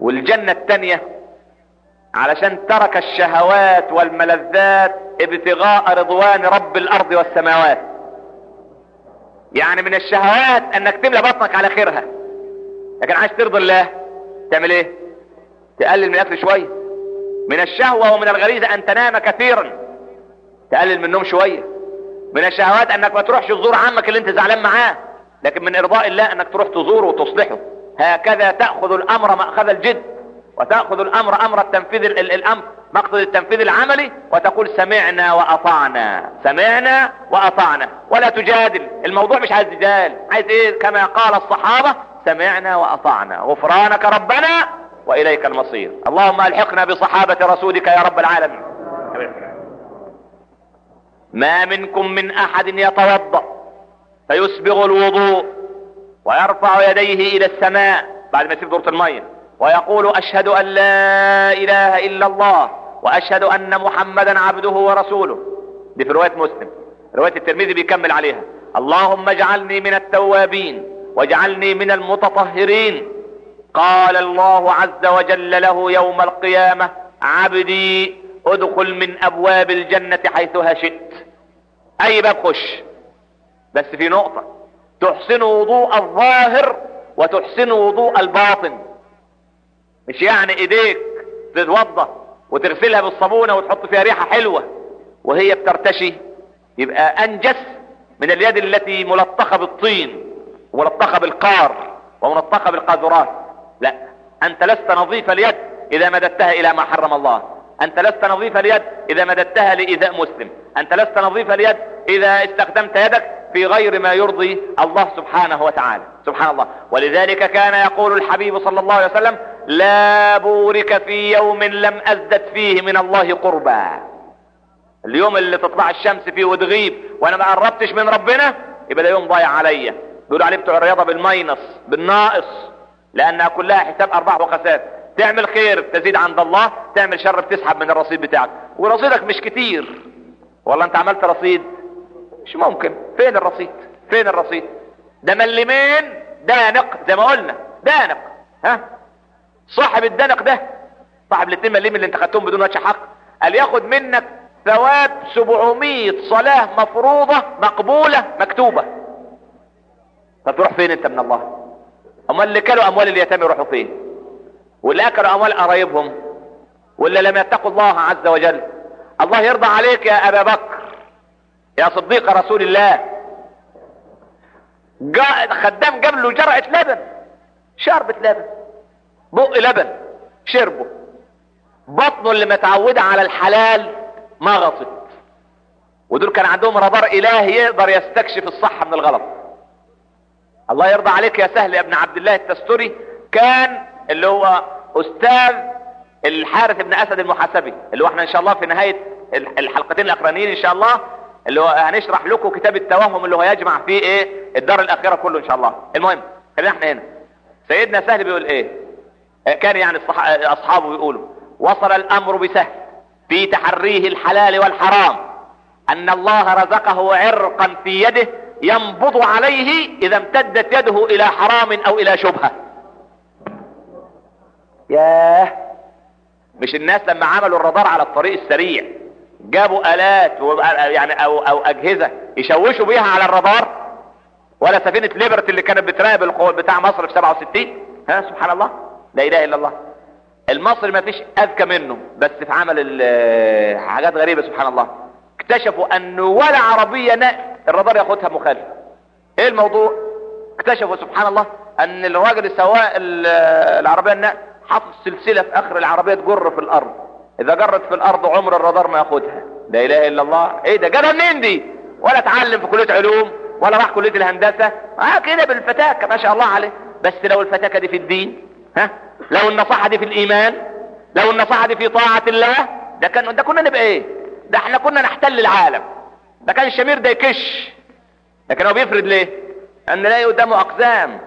Speaker 2: والجنة التانية علشان ترك الشهوات والملذات ابتغاء رضوان رب الأرض والسماوات. يعني من الشهوات أنك تملى بطنك على خيرها. لكن عايز ترضي الله تعمل إيه؟ تقلل من الأكل شوية. من الشهوة ومن الغريزة أن تنام كثيرا. تقلل من النوم شوية. من الشهوات أنك ما تروحش تزور عمك اللي أنت زعلان معاه. لكن من إرضاء الله أنك تروح تزوره وتصلحه. هكذا تأخذ الأمر مأخذ الجد وتأخذ الأمر أمر التنفيذ الأمر مقصد التنفيذ العملي وتقول سمعنا وأطعنا سمعنا وأطعنا ولا تجادل الموضوع مش عايز جدال عايز إيه؟ كما قال الصحابة سمعنا وأطعنا غفرانك ربنا وإليك المصير. اللهم ألحقنا بصحابة رسولك يا رب العالمين. ما منكم من أحد يتوضأ فيسبغ الوضوء ويرفع يديه إلى السماء بعد ما يسيب دورة المية ويقول أشهد أن لا إله إلا الله وأشهد أن محمدا عبده ورسوله. دي في رواية مسلم. رواية الترمذي بيكمل عليها. اللهم اجعلني من التوابين واجعلني من المتطهرين. قال الله عز وجل له يوم القيامة عبدي ادخل من أبواب الجنة حيثها شئت. أي باب خش؟ بس في نقطة. تحسن وضوء الظاهر وتحسن وضوء الباطن. مش يعني إيديك تتوضى وتغسلها بالصابونة وتحط فيها ريحة حلوة وهي بترتشي يبقى أنجس من اليد التي ملطخة بالطين وملطخة بالقار وملطخة بالقاذورات. لا أنت لست نظيف اليد إذا مددتها إلى ما حرم الله. أنت لست نظيف اليد إذا مددتها لإيذاء مسلم. أنت لست نظيف اليد إذا استخدمت يدك في غير ما يرضي الله سبحانه وتعالى. سبحان الله. ولذلك كان يقول الحبيب صلى الله عليه وسلم لا بورك في يوم لم أزدد فيه من الله قربا. اليوم اللي تطلع الشمس فيه وتغيب وأنا ما قربتش من ربنا؟ يبقى ده يوم ضايع عليا بيقولوا عليه بتوع الرياضة بالماينص بالناقص. لأنها كلها حساب أرباح وخسائر. تعمل خير تزيد عند الله تعمل شر بتسحب من الرصيد بتاعك. ورصيدك مش كتير. والله أنت عملت رصيد مش ممكن؟ فين الرصيد؟ فين الرصيد؟ ده ملمين دانق زي ما قلنا دانق. ها؟ صاحب الدنق ده. صاحب الاثنين مليم اللي انت خدتهم بدون وجه حق؟ قال ياخد منك ثواب 700 صلاة مفروضة مقبولة مكتوبة. فتروح فين انت من الله؟ امال اللي كلوا أموال اليتامى يروحوا فين؟ واللي أكلوا أموال قرايبهم واللي لم يتقوا الله عز وجل. الله يرضى عليك يا أبا بكر. يا صديق رسول الله. جاء خدام جاب له جرعة لبن. شربة لبن. بق لبن. شربه. بطنه اللي متعودة على الحلال مغصت ودول كان عندهم رادار إلهي يقدر يستكشف الصح من الغلط. الله يرضى عليك يا سهل يا ابن عبد الله التستري كان اللي هو أستاذ الحارث بن أسد المحاسبي اللي هو إحنا إن شاء الله في نهاية الحلقتين الأخرانيين إن شاء الله. اللي هو هنشرح لكم كتاب التوهم اللي هو يجمع فيه إيه؟ الدار الأخيرة كله إن شاء الله. المهم خلينا إحنا هنا. سيدنا سهل بيقول إيه؟ كان يعني الصح... أصحابه بيقولوا وصل الأمر بسهل في تحريه الحلال والحرام أن الله رزقه عرقا في يده ينبض عليه إذا امتدت يده إلى حرام أو إلى شبهة. ياه! مش الناس لما عملوا الرادار على الطريق السريع جابوا آلات و- يعني أو أو أجهزة يشوشوا بيها على الرادار. ولا سفينة ليبرتي اللي كانت بتراقب القوات بتاع مصر في 67 ها سبحان الله. لا إله إلا الله. المصري ما فيش أذكى منه بس في عمل حاجات غريبة سبحان الله. اكتشفوا أن ولا عربية الرادار ياخدها مخالف. إيه الموضوع؟ اكتشفوا سبحان الله أن الراجل ال- العربية النقل حاطط سلسلة في آخر العربية تجر في الأرض. إذا جرت في الأرض عمر الرادار ما ياخدها لا إله إلا الله. إيه ده؟ جابها منين دي؟ ولا اتعلم في كلية علوم ولا راح كلية الهندسة. آه كده بالفتاكة ما شاء الله عليه. بس لو الفتاكة دي في الدين ها؟ لو النصيحة دي في الإيمان لو النصيحة دي في طاعة الله ده كان ده كنا نبقى إيه؟ ده إحنا كنا نحتل العالم. ده كان الشمير ده يكش. لكن هو بيفرد ليه؟ أن لاقي قدامه أقزام.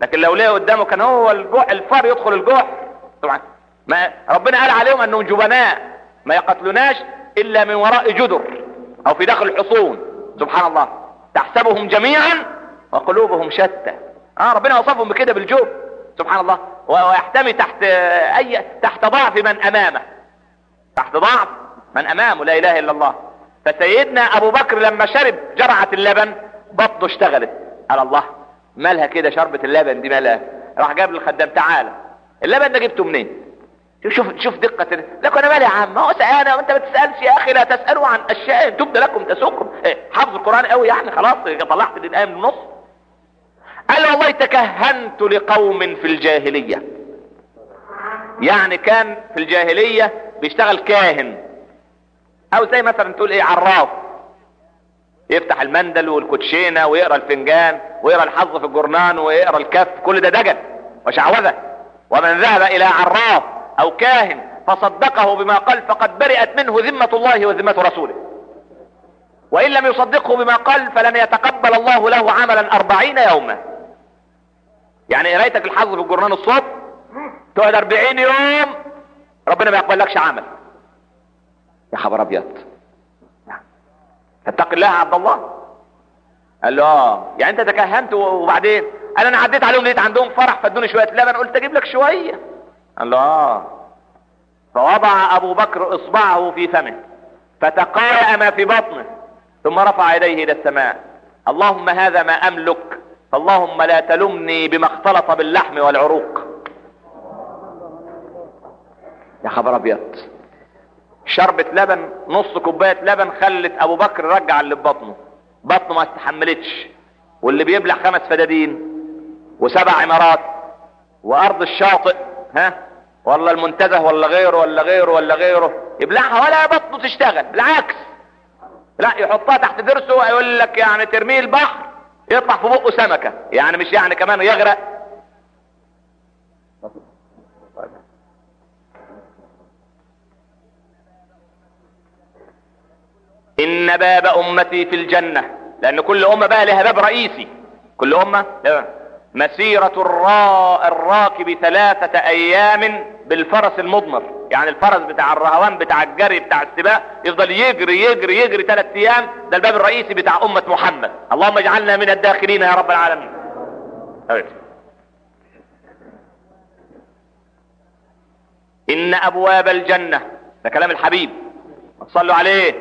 Speaker 2: لكن لو لقي قدامه كان هو الجوع الفار يدخل الجوع. طبعا. ما ربنا قال عليهم أنهم جبناء ما يقتلوناش إلا من وراء جدر أو في داخل الحصون. سبحان الله تحسبهم جميعا وقلوبهم شتى. آه ربنا وصفهم بكده بالجوب سبحان الله ويحتمي تحت أي تحت ضعف من أمامه. تحت ضعف من أمامه. لا إله إلا الله. فسيدنا أبو بكر لما شرب جرعة اللبن بطنه اشتغلت. على الله مالها كده شربة اللبن دي مالها؟ راح جاب للخدام تعالى اللبن ده جبته منين؟ شوف شوف دقة لك أنا مالي يا عم هو سألنا وأنت ما تسألش يا أخي لا تسألوا عن أشياء تبدى لكم تسوقكم. إيه، حافظ القرآن قوي يعني خلاص طلعت الآية من النص. قال والله تكهنت لقوم في الجاهلية. يعني كان في الجاهلية بيشتغل كاهن. أو زي مثلا تقول إيه عراف. يفتح المندل والكوتشينة ويقرأ الفنجان ويقرأ الحظ في الجرنان ويقرأ الكف. كل ده دجل وشعوذة. ومن ذهب إلى عراف أو كاهن فصدقه بما قال فقد برئت منه ذمة الله وذمة رسوله. وإن لم يصدقه بما قال فلن يتقبل الله له عملا أربعين يوما. يعني قرايتك الحظ في الجرنان الصبح؟ تقعد أربعين يوم؟ ربنا ما يقبلكش عمل. يا خبر أبيض. اتق الله يا عبد الله. قال له آه. يعني أنت تكهنت وبعدين؟ قال أنا عديت عليهم لقيت عندهم فرح فادوني شوية لبن قلت أجيب لك شوية. قال له آه فوضع أبو بكر إصبعه في فمه فتقارأ ما في بطنه ثم رفع يديه إلى السماء. اللهم هذا ما أملك فاللهم لا تلمني بما اختلط باللحم والعروق. يا خبر أبيض. شربة لبن نص كوباية لبن خلت أبو بكر رجع اللي في بطنه بطنه ما استحملتش واللي بيبلع خمس فدادين وسبع عمارات وأرض الشاطئ ها؟ ولا المنتزه ولا غيره ولا غيره ولا غيره. يبلعها ولا بطنه تشتغل بالعكس. لا يحطها تحت ضرسه ويقول لك يعني ترميه البحر يطلع في بقه سمكة. يعني مش يعني كمان يغرق. إن باب أمتي في الجنة لأن كل أمة بقى لها باب رئيسي. كل أمة؟ لها مسيرة الرا... الراكب ثلاثة أيام بالفرس المضمر. يعني الفرس بتاع الرهوان بتاع الجري بتاع السباق يفضل يجري يجري يجري ثلاث أيام. ده الباب الرئيسي بتاع أمة محمد. اللهم اجعلنا من الداخلين يا رب العالمين. أوي. إن أبواب الجنة ده كلام الحبيب. صلوا عليه.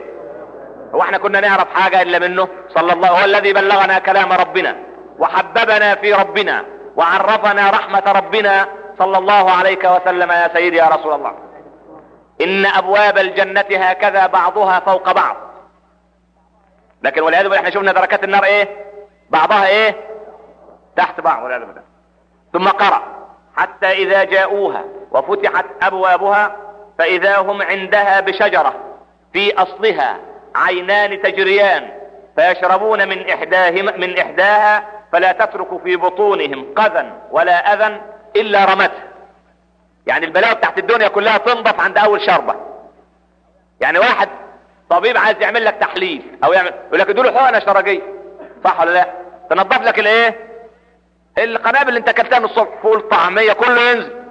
Speaker 2: هو إحنا كنا نعرف حاجة إلا منه؟ صلى الله هو الذي بلغنا كلام ربنا. وحببنا في ربنا وعرفنا رحمة ربنا صلى الله عليك وسلم يا سيدي يا رسول الله. إن أبواب الجنة هكذا بعضها فوق بعض. لكن والعياذ بالله إحنا شفنا دركات النار إيه؟ بعضها إيه؟ تحت بعض والعياذ بالله. ثم قرأ حتى إذا جاءوها وفتحت أبوابها فإذا هم عندها بشجرة في أصلها عينان تجريان فيشربون من إحداهما من إحداها فلا تترك في بطونهم قذى ولا اذى إلا رمته يعني البلاوي بتاعت الدنيا كلها تنضف عند أول شربة. يعني واحد طبيب عايز يعمل لك تحليل أو يعمل يقول لك ادوا له حقنة شرجيه صح ولا لا؟ تنضف لك الإيه؟ القنابل اللي انت أكلتها من الصبح فول طعمية كله ينزل.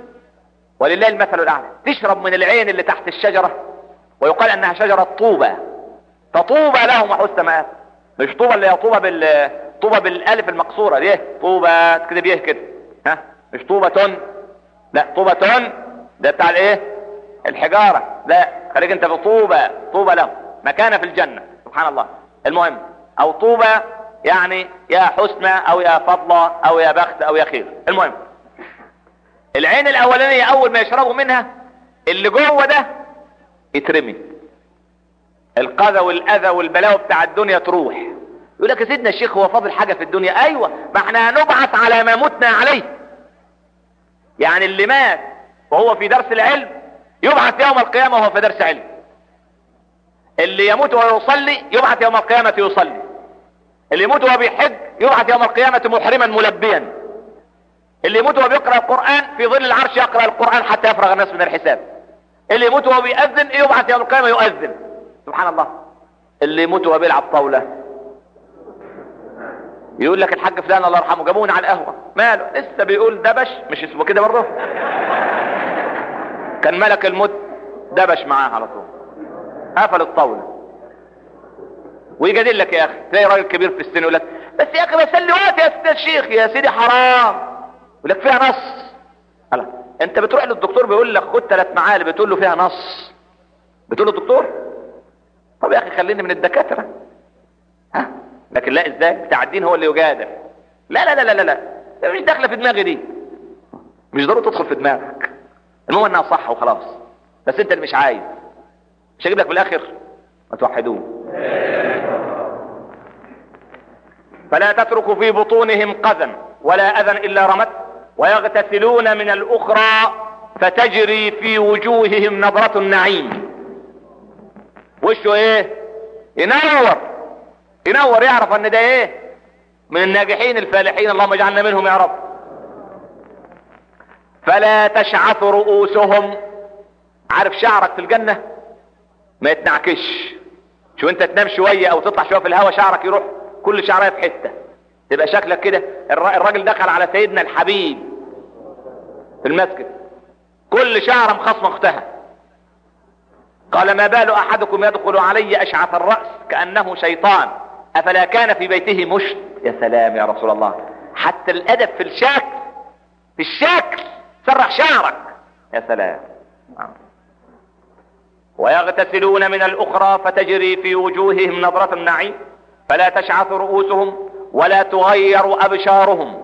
Speaker 2: ولله المثل الأعلى. تشرب من العين اللي تحت الشجرة ويقال أنها شجرة طوبة فطوبى لهم وحسن مآب. مش طوبة اللي هي طوبة بال طوبة بالألف المقصورة دي طوبة كده بيه كده. ها؟ مش طوبة تن لا طوبة تن ده بتاع الإيه؟ الحجارة. لا خليك أنت في طوبة طوبة لهم. مكانة في الجنة سبحان الله. المهم أو طوبة يعني يا حسنى أو يا فضلة أو يا بخت أو يا خير. المهم العين الأولانية أول ما يشربوا منها اللي جوه ده يترمي. القذى والأذى والبلاوي بتاع الدنيا تروح. يقول لك يا سيدنا الشيخ هو فاضل حاجة في الدنيا؟ أيوه ما إحنا هنبعث على ما متنا عليه. يعني اللي مات وهو في درس العلم يبعث يوم القيامة وهو في درس علم. اللي يموت وهو يصلي يبعث يوم القيامة يصلي. اللي يموت وهو بيحج يبعث يوم القيامة محرما ملبيا. اللي يموت وهو بيقرأ القرآن في ظل العرش يقرأ القرآن حتى يفرغ الناس من الحساب. اللي يموت وهو بيأذن يبعث يوم القيامة يؤذن. سبحان الله. اللي يموت وهو بيلعب طاولة. يقول لك الحاج فلان الله يرحمه جابونا على القهوة. ماله؟ لسه بيقول دبش مش اسمه كده برضه؟ [LAUGHS] كان ملك الموت دبش معاه على طول. قفل الطاولة. ويجادل لك يا أخي تلاقي راجل كبير في السن يقول لك بس يا أخي بسلي وقت يا سيدي الشيخ يا سيدي حرام. يقول لك فيها نص. هلا أنت بتروح للدكتور بيقول لك خد ثلاث معالق بتقول له فيها نص. بتقول له دكتور طب يا أخي خليني من الدكاترة. ها؟ لكن لا إزاي؟ بتاع الدين هو اللي يجادل. لا لا لا لا لا لا. مش داخله في دماغي دي. مش ضروري تدخل في دماغك. المهم إنها صح وخلاص. بس أنت اللي مش عايز. مش هجيب لك في الآخر؟ ما توحدوه فلا تترك في بطونهم قذى ولا اذى إلا رمت ويغتسلون من الأخرى فتجري في وجوههم نظرة النعيم. وشه إيه؟ ينور. ينور يعرف ان ده إيه؟ من الناجحين الفالحين. اللهم اجعلنا منهم يا رب. فلا تشعث رؤوسهم. عارف شعرك في الجنة؟ ما يتنعكش. شو انت تنام شوية أو تطلع شوية في الهواء شعرك يروح كل شعرية في حتة. تبقى شكلك كده. الراجل دخل على سيدنا الحبيب في المسجد. كل شعرة مخصمة اختها. قال ما بال احدكم يدخل علي اشعث الرأس كأنه شيطان. أفلا كان في بيته مشت؟ يا سلام يا رسول الله. حتى الأدب في الشكل في الشكل سرح شعرك. يا سلام. ويغتسلون من الأخرى فتجري في وجوههم نظرة النعيم. فلا تشعث رؤوسهم ولا تغير أبشارهم.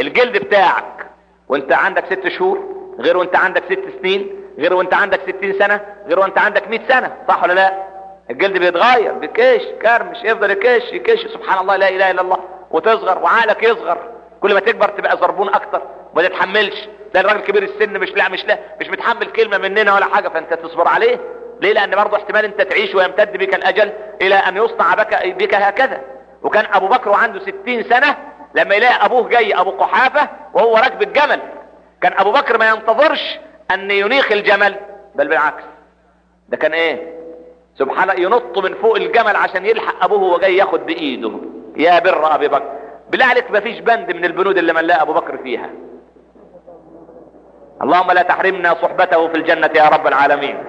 Speaker 2: الجلد بتاعك وانت عندك ست شهور غير وانت عندك ست سنين غير وانت عندك ستين سنة غير وانت عندك مئة سنة صح ولا لا؟ الجلد بيتغير بيكش كرمش يفضل يكش يكش سبحان الله لا إله إلا الله وتصغر وعقلك يصغر. كل ما تكبر تبقى زربون أكتر ما تتحملش. ده الراجل كبير السن مش لا مش لا مش متحمل كلمة مننا ولا حاجة فأنت تصبر عليه. ليه؟ لأن برضه احتمال أنت تعيش ويمتد بك الأجل إلى أن يصنع بك, بك هكذا. وكان أبو بكر وعنده ستين سنة لما يلاقي أبوه جاي أبو قحافة وهو راكب الجمل. كان أبو بكر ما ينتظرش أن ينيخ الجمل بل بالعكس. ده كان إيه؟ سبحان الله ينط من فوق الجمل عشان يلحق أبوه وهو جاي ياخد بإيده. يا بر أبي بكر. بالله عليك ما فيش بند من البنود اللي ملاه أبو بكر فيها. اللهم لا تحرمنا صحبته في الجنة يا رب العالمين.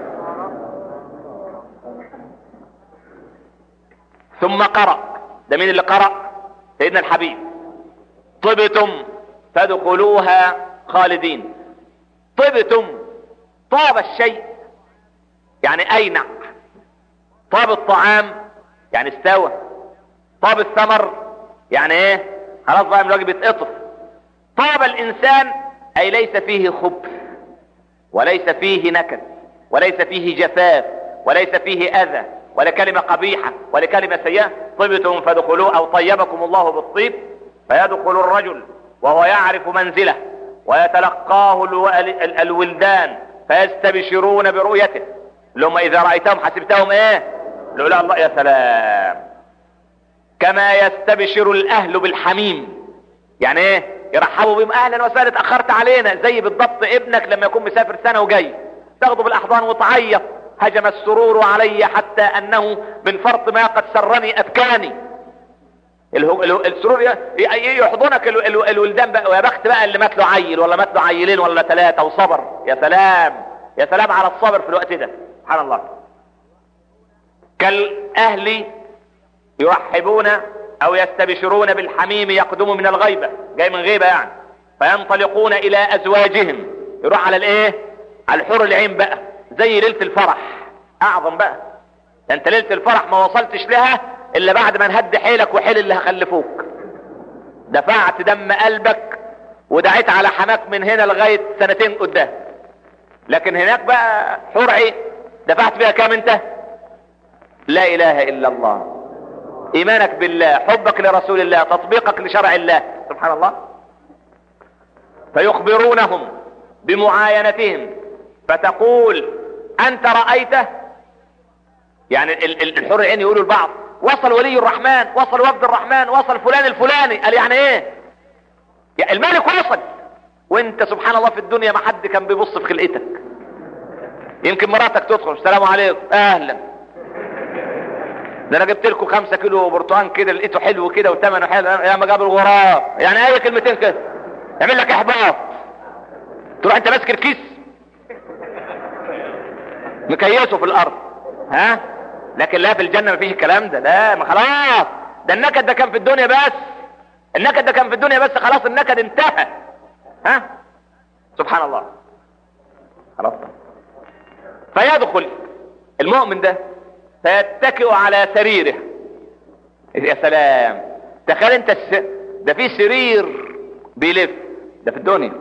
Speaker 2: ثم قرأ. ده مين اللي قرأ؟ سيدنا الحبيب. طبتم فادخلوها خالدين. طبتم. طاب الشيء. يعني اينع طاب الطعام يعني استوى. طاب الثمر يعني إيه؟ خلاص بقى الواجب يتقطف طاب الإنسان أي ليس فيه خبث وليس فيه نكد وليس فيه جفاف وليس فيه أذى ولا كلمة قبيحة ولا كلمة سيئة. طبتم فادخلوه أو طيبكم الله بالطيب فيدخل الرجل وهو يعرف منزله ويتلقاه الولدان فيستبشرون برؤيته. لهم إذا رأيتهم حسبتهم إيه؟ لولا الله يا سلام. كما يستبشر الأهل بالحميم. يعني إيه؟ يرحبوا بهم أهلا وسهلا. اتاخرت علينا. زي بالضبط ابنك لما يكون مسافر سنة وجاي. تاخده بالاحضان وتعيط. هجم السرور علي حتى أنه من فرط ما قد سرني أبكاني. السرور يحضنك الولدان بقى. ويا بخت بقى اللي مات له عيل ولا مات له عيلين ولا ثلاثة وصبر. يا سلام. يا سلام على الصبر في الوقت ده. سبحان الله. كالأهل يرحبون أو يستبشرون بالحميم يقدم من الغيبة جاي من غيبة يعني. فينطلقون إلى أزواجهم. يروح على الإيه؟ على الحور العين بقى زي ليلة الفرح. أعظم بقى. ده أنت ليلة الفرح ما وصلتش لها إلا بعد ما نهد حيلك وحيل اللي هخلفوك. دفعت دم قلبك ودعيت على حماك من هنا لغاية سنتين قدام. لكن هناك بقى حور عين. دفعت فيها كام أنت؟ لا إله إلا الله. إيمانك بالله حبك لرسول الله تطبيقك لشرع الله. سبحان الله. فيخبرونهم بمعاينتهم. فتقول أنت رأيته؟ يعني الحر العين يقولوا البعض وصل ولي الرحمن وصل وفد الرحمن وصل فلان الفلاني. قال يعني إيه؟ يعني الملك وصل. وأنت سبحان الله في الدنيا ما حد كان بيبص في خلقتك. يمكن مراتك تدخل. السلام عليكم. أهلا. ده أنا جبت لكم خمسة كيلو برتقان كده لقيته حلو كده وثمنه حلو. يا ما جاب الغراب. يعني أي كلمتين كده. يعمل لك إحباط. تروح أنت ماسك الكيس. مكيسه في الأرض. ها؟ لكن لا في الجنة ما فيش الكلام ده. لا ما خلاص. ده النكد ده كان في الدنيا بس. النكد ده كان في الدنيا بس خلاص النكد انتهى. ها؟ سبحان الله. خلاص. فيدخل المؤمن ده فيتكئ على سريره. يا سلام تخيل أنت الس... ده في سرير بيلف. ده في الدنيا.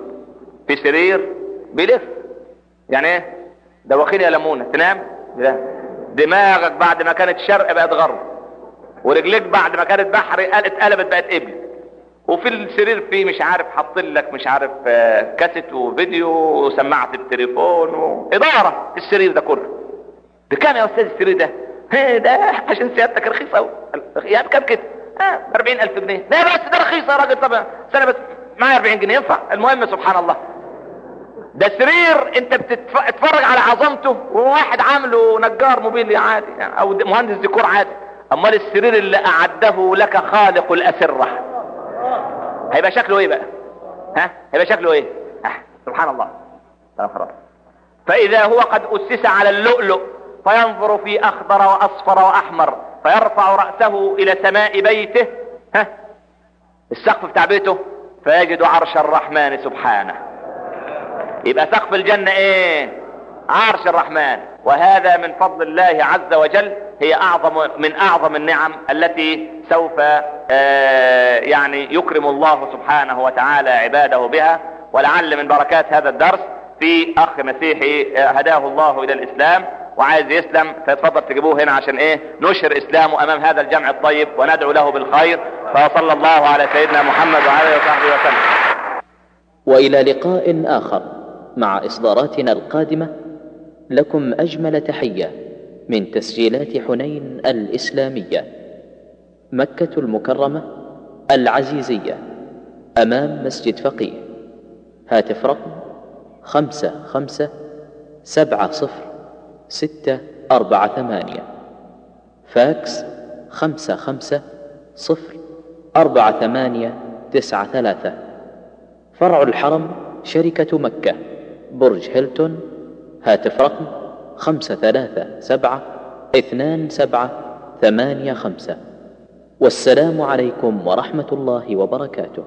Speaker 2: في سرير بيلف. يعني إيه؟ ده واخين يا لمونة تنام؟ لا. دماغك بعد ما كانت شرق بقت غرب. ورجليك بعد ما كانت بحر اتقلبت بقت قبل وفي السرير فيه مش عارف حاطين لك مش عارف كاسيت وفيديو وسماعة التليفون وإدارة السرير ده كله. بكام يا أستاذ السرير ده؟ ده عشان سيادتك رخيص أوي يعني بكام كده؟ آه 40000 جنيه. لا بس ده رخيص يا راجل. طبعا سنة بس. معايا 40 جنيه. ينفع؟ المهم سبحان الله. ده سرير انت بتتفرج على عظمته. وواحد عامله نجار موبيلي عادي يعني أو مهندس ديكور عادي. أمال السرير اللي أعده لك خالق الأسرة. هيبقى شكله إيه بقى؟ ها؟ هيبقى شكله إيه؟ ها. سبحان الله. خلاص فإذا هو قد أسس على اللؤلؤ فينظر في أخضر وأصفر وأحمر فيرفع رأسه إلى سماء بيته ها السقف بتاع بيته فيجد عرش الرحمن سبحانه. يبقى سقف الجنة إيه؟ عرش الرحمن. وهذا من فضل الله عز وجل هي أعظم من أعظم النعم التي سوف آه يعني يكرم الله سبحانه وتعالى عباده بها. ولعل من بركات هذا الدرس في أخ مسيحي هداه الله إلى الإسلام. وعايز يسلم فيتفضل تجيبوه هنا عشان إيه؟ نشر إسلامه أمام هذا الجمع الطيب وندعو له بالخير. فصلى الله على سيدنا محمد وعلى آله وصحبه وسلم.
Speaker 1: وإلى لقاء آخر مع إصداراتنا القادمة. لكم أجمل تحية من تسجيلات حنين الإسلامية. مكة المكرمة العزيزية أمام مسجد فقيه. هاتف رقم خمسة خمسة سبعة صفر ستة أربعة ثمانية. فاكس خمسة خمسة صفر أربعة ثمانية تسعة ثلاثة. فرع الحرم شركة مكة. برج هيلتون. هاتف رقم خمسة ثلاثة سبعة اثنان سبعة ثمانية خمسة. والسلام عليكم ورحمة الله وبركاته.